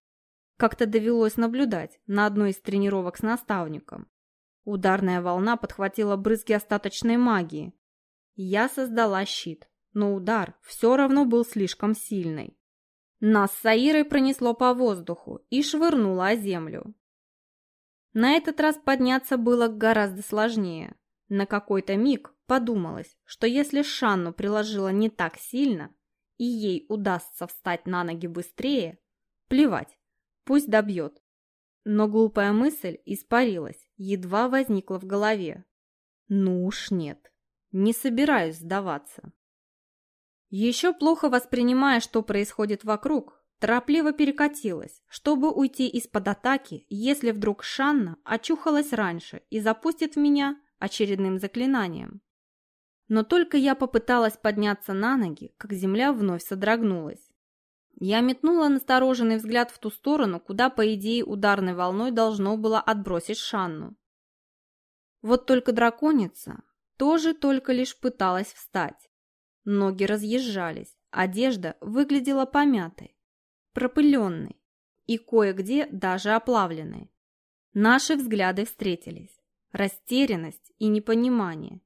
Speaker 1: Как-то довелось наблюдать на одной из тренировок с наставником. Ударная волна подхватила брызги остаточной магии. Я создала щит, но удар все равно был слишком сильный. Нас с Саирой пронесло по воздуху и швырнуло о землю. На этот раз подняться было гораздо сложнее. На какой-то миг подумалось, что если Шанну приложила не так сильно, и ей удастся встать на ноги быстрее, плевать, пусть добьет. Но глупая мысль испарилась, едва возникла в голове. Ну уж нет, не собираюсь сдаваться. Еще плохо воспринимая, что происходит вокруг, торопливо перекатилась, чтобы уйти из-под атаки, если вдруг Шанна очухалась раньше и запустит в меня очередным заклинанием. Но только я попыталась подняться на ноги, как земля вновь содрогнулась. Я метнула настороженный взгляд в ту сторону, куда, по идее, ударной волной должно было отбросить Шанну. Вот только драконица тоже только лишь пыталась встать. Ноги разъезжались, одежда выглядела помятой, пропыленной и кое-где даже оплавленной. Наши взгляды встретились. Растерянность и непонимание.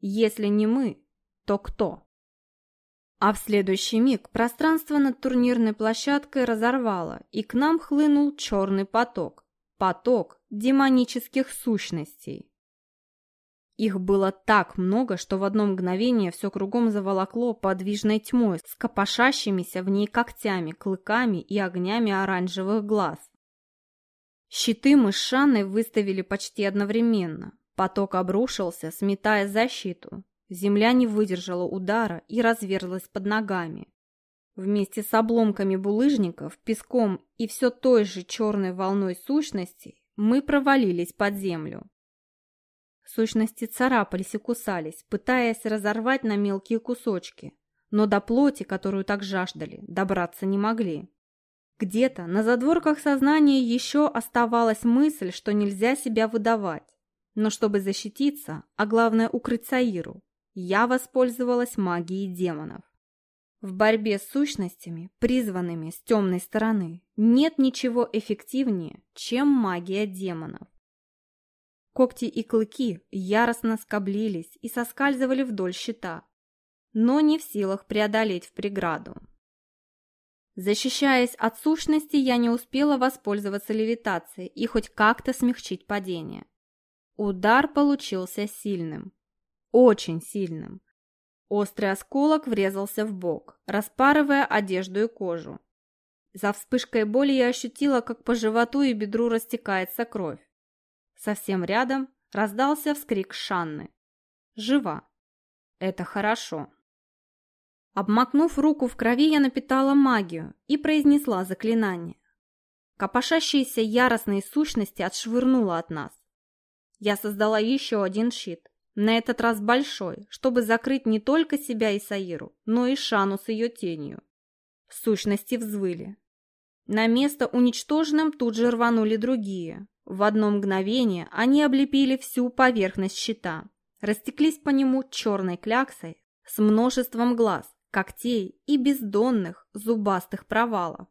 Speaker 1: Если не мы, то кто? А в следующий миг пространство над турнирной площадкой разорвало, и к нам хлынул черный поток. Поток демонических сущностей. Их было так много, что в одно мгновение все кругом заволокло подвижной тьмой с копошащимися в ней когтями, клыками и огнями оранжевых глаз. Щиты мы с Шанной выставили почти одновременно. Поток обрушился, сметая защиту. Земля не выдержала удара и разверзлась под ногами. Вместе с обломками булыжников, песком и все той же черной волной сущностей мы провалились под землю. Сущности царапались и кусались, пытаясь разорвать на мелкие кусочки, но до плоти, которую так жаждали, добраться не могли. Где-то на задворках сознания еще оставалась мысль, что нельзя себя выдавать. Но чтобы защититься, а главное укрыть Саиру, я воспользовалась магией демонов. В борьбе с сущностями, призванными с темной стороны, нет ничего эффективнее, чем магия демонов. Когти и клыки яростно скоблились и соскальзывали вдоль щита, но не в силах преодолеть в преграду. Защищаясь от сущности, я не успела воспользоваться левитацией и хоть как-то смягчить падение. Удар получился сильным. Очень сильным. Острый осколок врезался в бок, распарывая одежду и кожу. За вспышкой боли я ощутила, как по животу и бедру растекается кровь. Совсем рядом раздался вскрик Шанны. Жива. Это хорошо. Обмакнув руку в крови, я напитала магию и произнесла заклинание. Копошащиеся яростные сущности отшвырнула от нас. Я создала еще один щит, на этот раз большой, чтобы закрыть не только себя и Саиру, но и Шану с ее тенью. Сущности взвыли. На место уничтоженным тут же рванули другие. В одно мгновение они облепили всю поверхность щита, растеклись по нему черной кляксой с множеством глаз, когтей и бездонных зубастых провалов.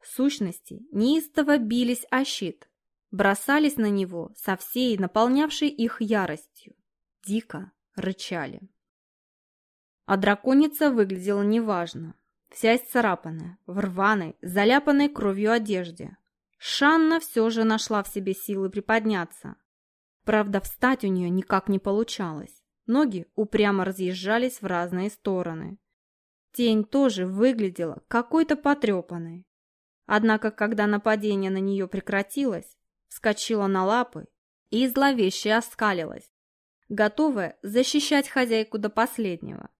Speaker 1: Сущности неистово бились о щит, бросались на него со всей наполнявшей их яростью, дико рычали. А драконица выглядела неважно, вся исцарапанная, в рваной, заляпанной кровью одежде. Шанна все же нашла в себе силы приподняться. Правда, встать у нее никак не получалось. Ноги упрямо разъезжались в разные стороны. Тень тоже выглядела какой-то потрепанной. Однако, когда нападение на нее прекратилось, вскочила на лапы и зловеще оскалилась, готовая защищать хозяйку до последнего.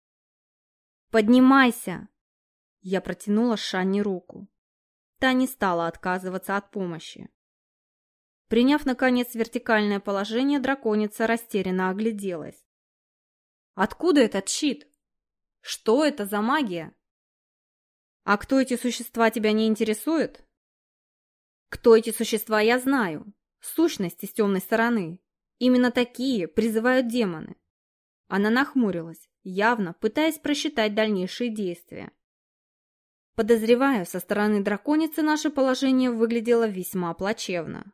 Speaker 1: «Поднимайся!» Я протянула Шанне руку. Та не стала отказываться от помощи. Приняв, наконец, вертикальное положение, драконица растерянно огляделась. «Откуда этот щит? Что это за магия? А кто эти существа тебя не интересует?» Кто эти существа, я знаю. Сущность из темной стороны. Именно такие призывают демоны. Она нахмурилась, явно пытаясь просчитать дальнейшие действия. Подозреваю, со стороны драконицы наше положение выглядело весьма плачевно.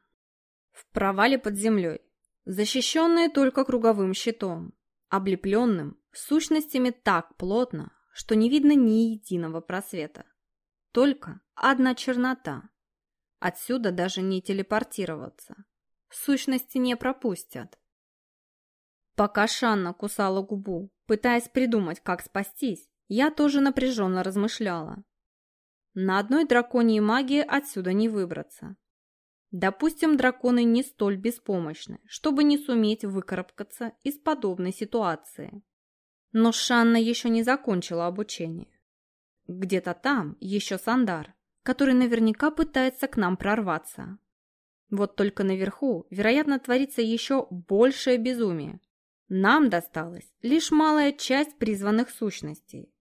Speaker 1: В провале под землей, защищенные только круговым щитом, облепленным сущностями так плотно, что не видно ни единого просвета. Только одна чернота, Отсюда даже не телепортироваться. Сущности не пропустят. Пока Шанна кусала губу, пытаясь придумать, как спастись, я тоже напряженно размышляла. На одной драконьей магии отсюда не выбраться. Допустим, драконы не столь беспомощны, чтобы не суметь выкарабкаться из подобной ситуации. Но Шанна еще не закончила обучение. где-то там еще Сандар, который наверняка пытается к нам прорваться. Вот только наверху, вероятно, творится еще большее безумие. Нам досталась лишь малая часть призванных сущностей.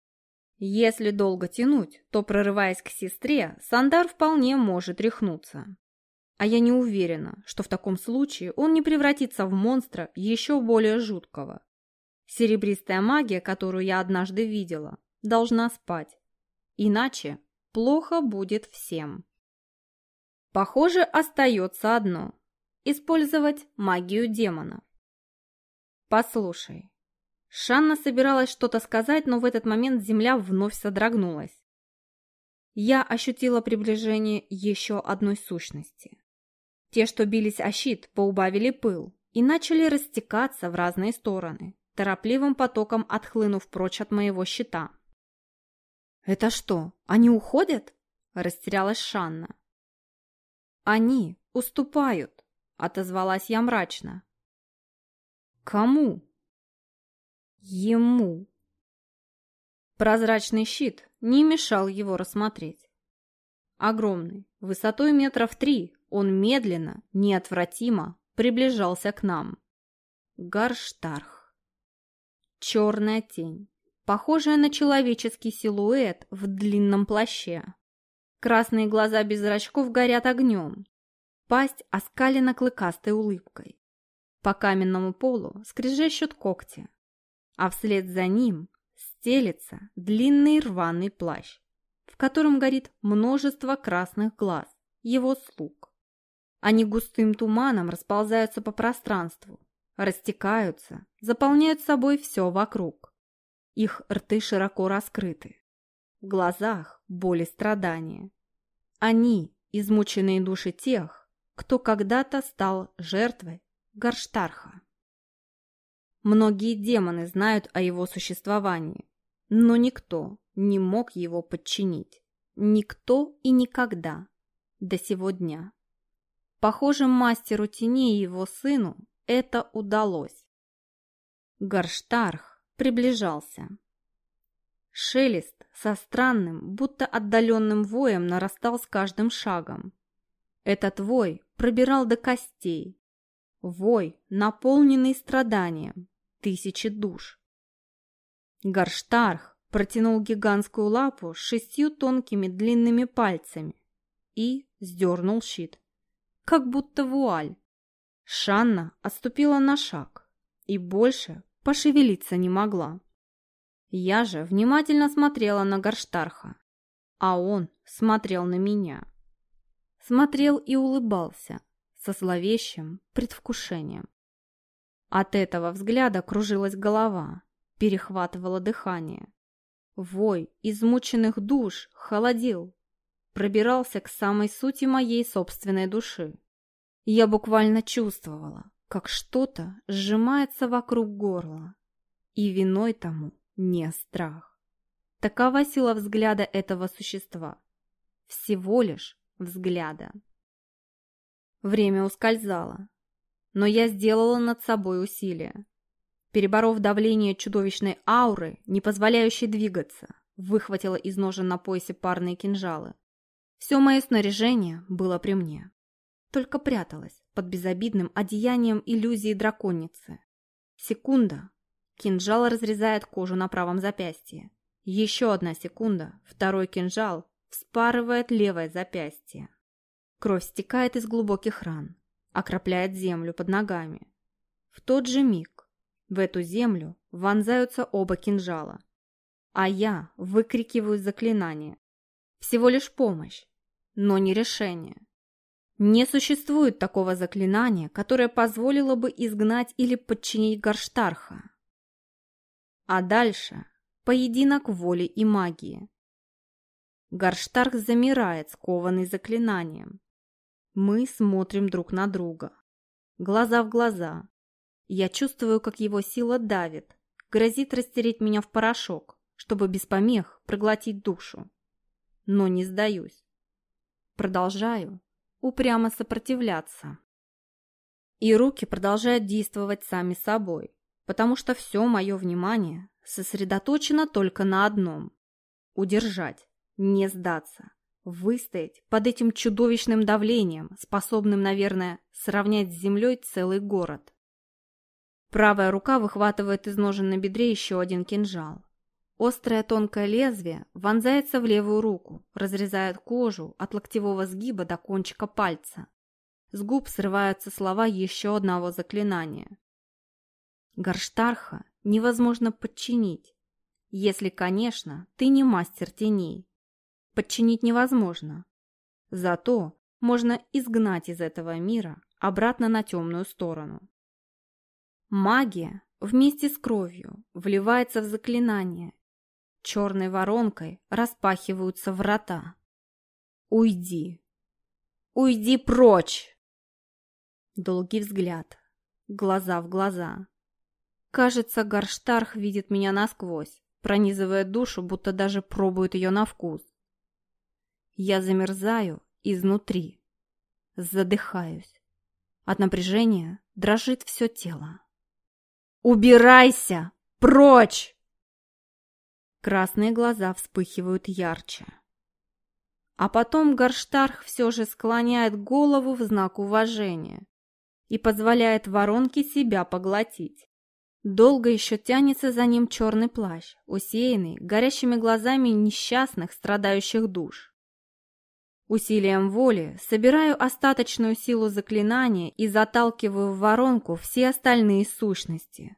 Speaker 1: Если долго тянуть, то, прорываясь к сестре, Сандар вполне может рехнуться. А я не уверена, что в таком случае он не превратится в монстра еще более жуткого. Серебристая магия, которую я однажды видела, должна спать. Иначе плохо будет всем. Похоже, остается одно – использовать магию демонов. Послушай. Шанна собиралась что-то сказать, но в этот момент земля вновь содрогнулась. Я ощутила приближение еще одной сущности. Те, что бились о щит, поубавили пыл и начали растекаться в разные стороны, торопливым потоком отхлынув прочь от моего щита. «Это что, они уходят?» – растерялась Шанна. «Они уступают», — отозвалась я мрачно. «Кому?» «Ему». Прозрачный щит не мешал его рассмотреть. Огромный, высотой метров три, он медленно, неотвратимо приближался к нам. Гарштарх. Черная тень, похожая на человеческий силуэт в длинном плаще. Красные глаза без зрачков горят огнем. Пасть оскалена клыкастой улыбкой. По каменному полу скрежещут когти. А вслед за ним стелется длинный рваный плащ, в котором горит множество красных глаз, его слуг. Они густым туманом расползаются по пространству, растекаются, заполняют собой все вокруг. Их рты широко раскрыты. В глазах боль и страдания. Они – измученные души тех, кто когда-то стал жертвой Гарштарха. Многие демоны знают о его существовании, но никто не мог его подчинить. Никто и никогда. До сего дня. Похоже, мастеру теней и его сыну это удалось. Гарштарх приближался. Шелест со странным, будто отдаленным воем нарастал с каждым шагом. Этот вой пробирал до костей. Вой, наполненный страданием, тысячи душ. Гарштарх протянул гигантскую лапу с шестью тонкими длинными пальцами и сдернул щит, как будто вуаль. Шанна отступила на шаг и больше пошевелиться не могла. Я же внимательно смотрела на Горштарха, а он смотрел на меня. Смотрел и улыбался со зловещим предвкушением. От этого взгляда кружилась голова, перехватывало дыхание. Вой измученных душ холодил, пробирался к самой сути моей собственной души. Я буквально чувствовала, как что-то сжимается вокруг горла, и виной тому не страх. Такова сила взгляда этого существа. Всего лишь взгляда. Время ускользало, но я сделала над собой усилие. Переборов давление чудовищной ауры, не позволяющей двигаться, выхватила из ножен на поясе парные кинжалы. Все мое снаряжение было при мне. Только пряталось под безобидным одеянием иллюзии драконицы. Секунда, Кинжал разрезает кожу на правом запястье. Еще одна секунда, второй кинжал вспарывает левое запястье. Кровь стекает из глубоких ран, окропляет землю под ногами. В тот же миг в эту землю вонзаются оба кинжала. А я выкрикиваю заклинание. Всего лишь помощь, но не решение. Не существует такого заклинания, которое позволило бы изгнать или подчинить Гарштарха. А дальше поединок воли и магии. Гарштарх замирает, скованный заклинанием. Мы смотрим друг на друга. Глаза в глаза. Я чувствую, как его сила давит, грозит растереть меня в порошок, чтобы без помех проглотить душу. Но не сдаюсь. Продолжаю упрямо сопротивляться. И руки продолжают действовать сами собой потому что все мое внимание сосредоточено только на одном. удержать, не сдаться, выстоять под этим чудовищным давлением, способным, наверное, сравнять с землей целый город. Правая рука выхватывает из ножен на бедре еще один кинжал. Острое тонкое лезвие вонзается в левую руку, разрезает кожу от локтевого сгиба до кончика пальца. С губ срываются слова еще одного заклинания. Горштарха невозможно подчинить, если, конечно, ты не мастер теней. Подчинить невозможно. Зато можно изгнать из этого мира обратно на темную сторону. Магия вместе с кровью вливается в заклинание. Черной воронкой распахиваются врата. Уйди. Уйди прочь! Долгий взгляд. Глаза в глаза. Кажется, Гарштарх видит меня насквозь, пронизывая душу, будто даже пробует ее на вкус. Я замерзаю изнутри. Задыхаюсь. От напряжения дрожит все тело. «Убирайся! Прочь!» Красные глаза вспыхивают ярче. А потом Горштарх все же склоняет голову в знак уважения и позволяет воронке себя поглотить. Долго еще тянется за ним черный плащ, усеянный горящими глазами несчастных, страдающих душ. Усилием воли собираю остаточную силу заклинания и заталкиваю в воронку все остальные сущности.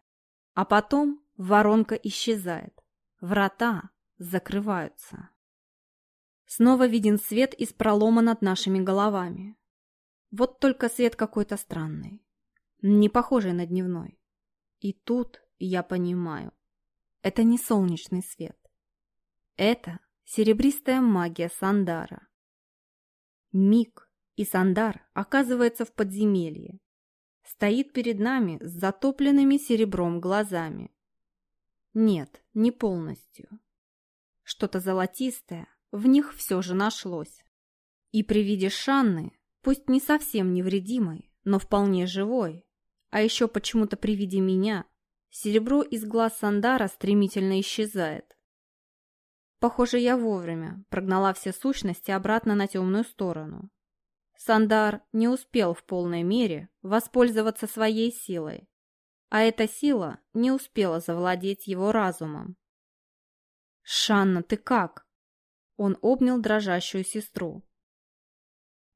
Speaker 1: А потом воронка исчезает. Врата закрываются. Снова виден свет из пролома над нашими головами. Вот только свет какой-то странный, не похожий на дневной. И тут я понимаю, это не солнечный свет. Это серебристая магия Сандара. Миг, и Сандар оказывается в подземелье. Стоит перед нами с затопленными серебром глазами. Нет, не полностью. Что-то золотистое в них все же нашлось. И при виде Шанны, пусть не совсем невредимой, но вполне живой, а еще почему-то при виде меня, серебро из глаз Сандара стремительно исчезает. Похоже, я вовремя прогнала все сущности обратно на темную сторону. Сандар не успел в полной мере воспользоваться своей силой, а эта сила не успела завладеть его разумом. «Шанна, ты как?» Он обнял дрожащую сестру.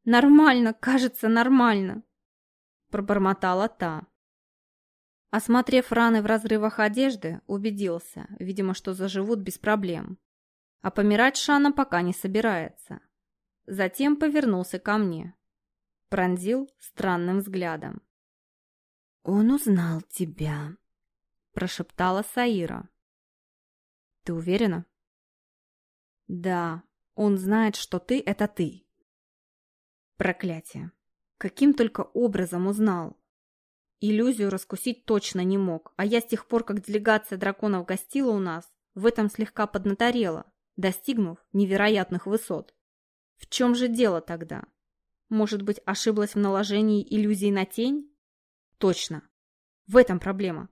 Speaker 1: «Нормально, кажется, нормально», — пробормотала та. Осмотрев раны в разрывах одежды, убедился, видимо, что заживут без проблем. А помирать Шана пока не собирается. Затем повернулся ко мне. Пронзил странным взглядом. «Он узнал тебя», — прошептала Саира. «Ты уверена?» «Да, он знает, что ты — это ты». Проклятие. Каким только образом узнал. Иллюзию раскусить точно не мог, а я с тех пор, как делегация драконов гостила у нас, в этом слегка поднаторела достигнув невероятных высот. В чем же дело тогда? Может быть, ошиблась в наложении иллюзий на тень? Точно. В этом проблема.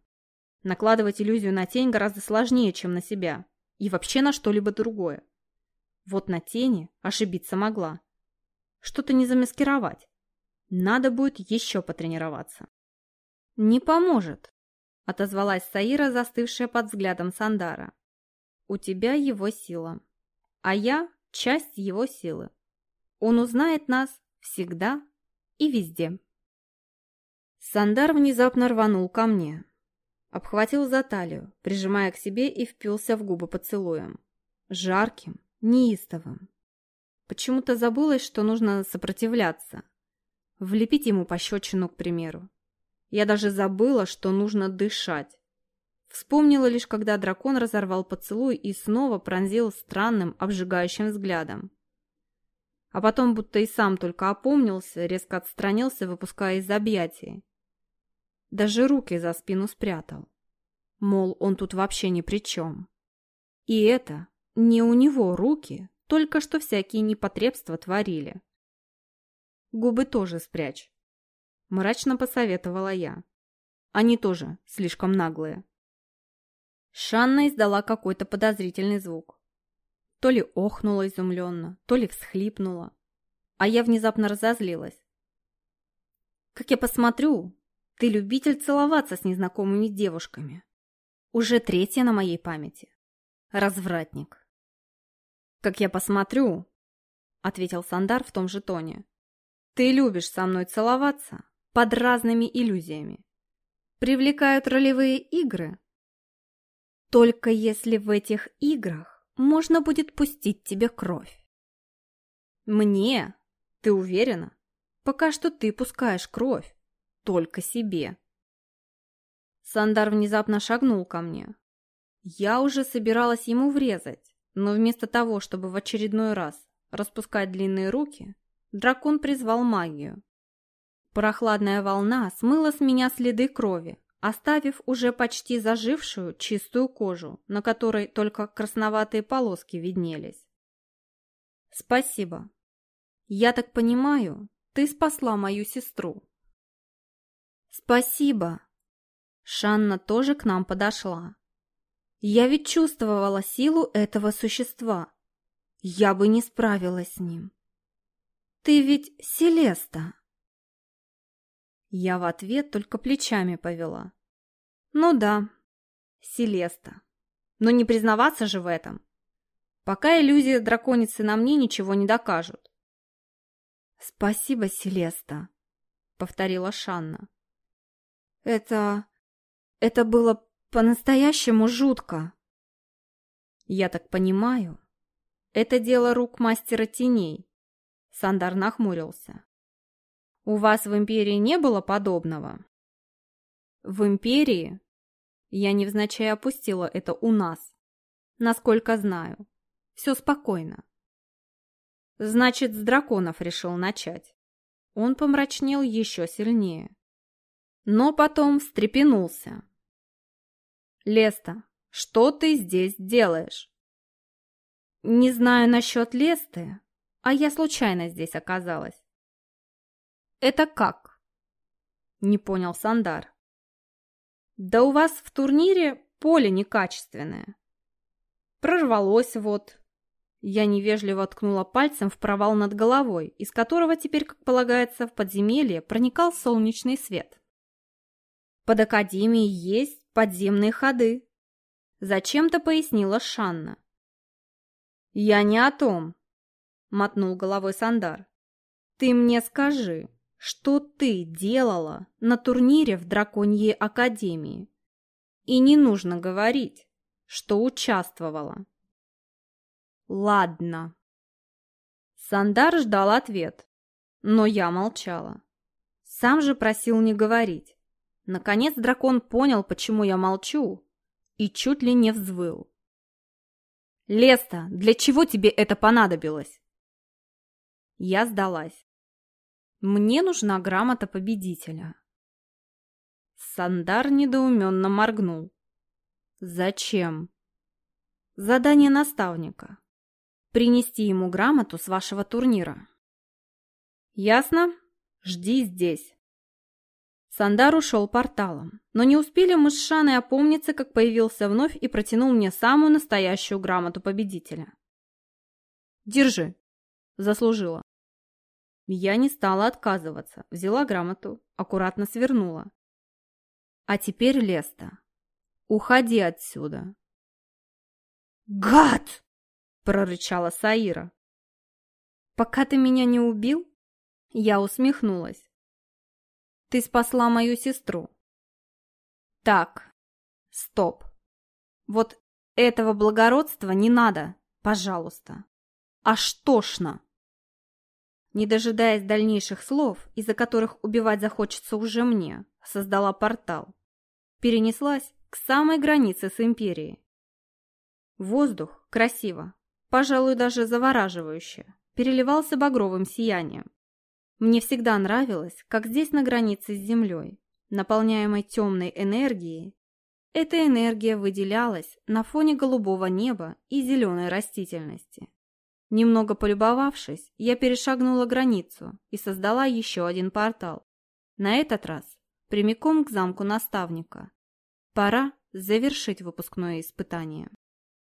Speaker 1: Накладывать иллюзию на тень гораздо сложнее, чем на себя. И вообще на что-либо другое. Вот на тени ошибиться могла. Что-то не замаскировать. Надо будет еще потренироваться. «Не поможет», — отозвалась Саира, застывшая под взглядом Сандара. У тебя его сила, а я – часть его силы. Он узнает нас всегда и везде. Сандар внезапно рванул ко мне. Обхватил за талию, прижимая к себе и впился в губы поцелуем. Жарким, неистовым. Почему-то забылось, что нужно сопротивляться. Влепить ему пощечину, к примеру. Я даже забыла, что нужно дышать. Вспомнила лишь, когда дракон разорвал поцелуй и снова пронзил странным, обжигающим взглядом. А потом будто и сам только опомнился, резко отстранился, выпуская из объятий. Даже руки за спину спрятал. Мол, он тут вообще ни при чем. И это не у него руки, только что всякие непотребства творили. Губы тоже спрячь. Мрачно посоветовала я. Они тоже слишком наглые. Шанна издала какой-то подозрительный звук. То ли охнула изумленно, то ли всхлипнула. А я внезапно разозлилась. Как я посмотрю, ты любитель целоваться с незнакомыми девушками. Уже третья на моей памяти. Развратник. Как я посмотрю, ответил Сандар в том же тоне. Ты любишь со мной целоваться под разными иллюзиями. Привлекают ролевые игры? Только если в этих играх можно будет пустить тебе кровь. Мне? Ты уверена? Пока что ты пускаешь кровь. Только себе. Сандар внезапно шагнул ко мне. Я уже собиралась ему врезать, но вместо того, чтобы в очередной раз распускать длинные руки, дракон призвал магию. Прохладная волна смыла с меня следы крови, оставив уже почти зажившую чистую кожу, на которой только красноватые полоски виднелись. «Спасибо. Я так понимаю, ты спасла мою сестру». «Спасибо», Шанна тоже к нам подошла. Я ведь чувствовала силу этого существа. Я бы не справилась с ним. Ты ведь Селеста. Я в ответ только плечами повела. Ну да, Селеста. Но не признаваться же в этом. Пока иллюзии драконицы на мне ничего не докажут. «Спасибо, Селеста», — повторила Шанна. «Это... Это было по-настоящему жутко. Я так понимаю, это дело рук мастера теней. Сандар нахмурился. У вас в Империи не было подобного? В Империи? Я невзначай опустила это у нас. Насколько знаю. Все спокойно. Значит, с драконов решил начать. Он помрачнел еще сильнее. Но потом встрепенулся. Леста, что ты здесь делаешь? Не знаю насчет Лесты, а я случайно здесь оказалась. Это как? Не понял Сандар. Да у вас в турнире поле некачественное. Прорвалось вот. Я невежливо ткнула пальцем в провал над головой, из которого теперь, как полагается, в подземелье проникал солнечный свет. Под академией есть подземные ходы. Зачем-то пояснила Шанна. Я не о том, мотнул головой Сандар. Ты мне скажи, что ты делала на турнире в Драконьей Академии? И не нужно говорить, что участвовала. Ладно. Сандар ждал ответ, но я молчала. Сам же просил не говорить. Наконец дракон понял, почему я молчу, и чуть ли не взвыл. «Леста, для чего тебе это понадобилось?» Я сдалась. Мне нужна грамота победителя. Сандар недоуменно моргнул. «Зачем?» «Задание наставника. Принести ему грамоту с вашего турнира». «Ясно? Жди здесь». Сандар ушел порталом, но не успели мы с Шаной опомниться, как появился вновь и протянул мне самую настоящую грамоту победителя. «Держи», — заслужила. Я не стала отказываться, взяла грамоту, аккуратно свернула. «А теперь, Леста, уходи отсюда».
Speaker 2: «Гад!»
Speaker 1: — прорычала Саира. «Пока ты меня не убил?» Я усмехнулась. Ты спасла мою сестру. Так, стоп. Вот этого благородства не надо, пожалуйста. Аж тошно. Не дожидаясь дальнейших слов, из-за которых убивать захочется уже мне, создала портал. Перенеслась к самой границе с Империей. Воздух красиво, пожалуй, даже завораживающе, переливался багровым сиянием. Мне всегда нравилось, как здесь на границе с Землей, наполняемой темной энергией, эта энергия выделялась на фоне голубого неба и зеленой растительности. Немного полюбовавшись, я перешагнула границу и создала еще один портал. На этот раз прямиком к замку наставника. Пора завершить выпускное испытание.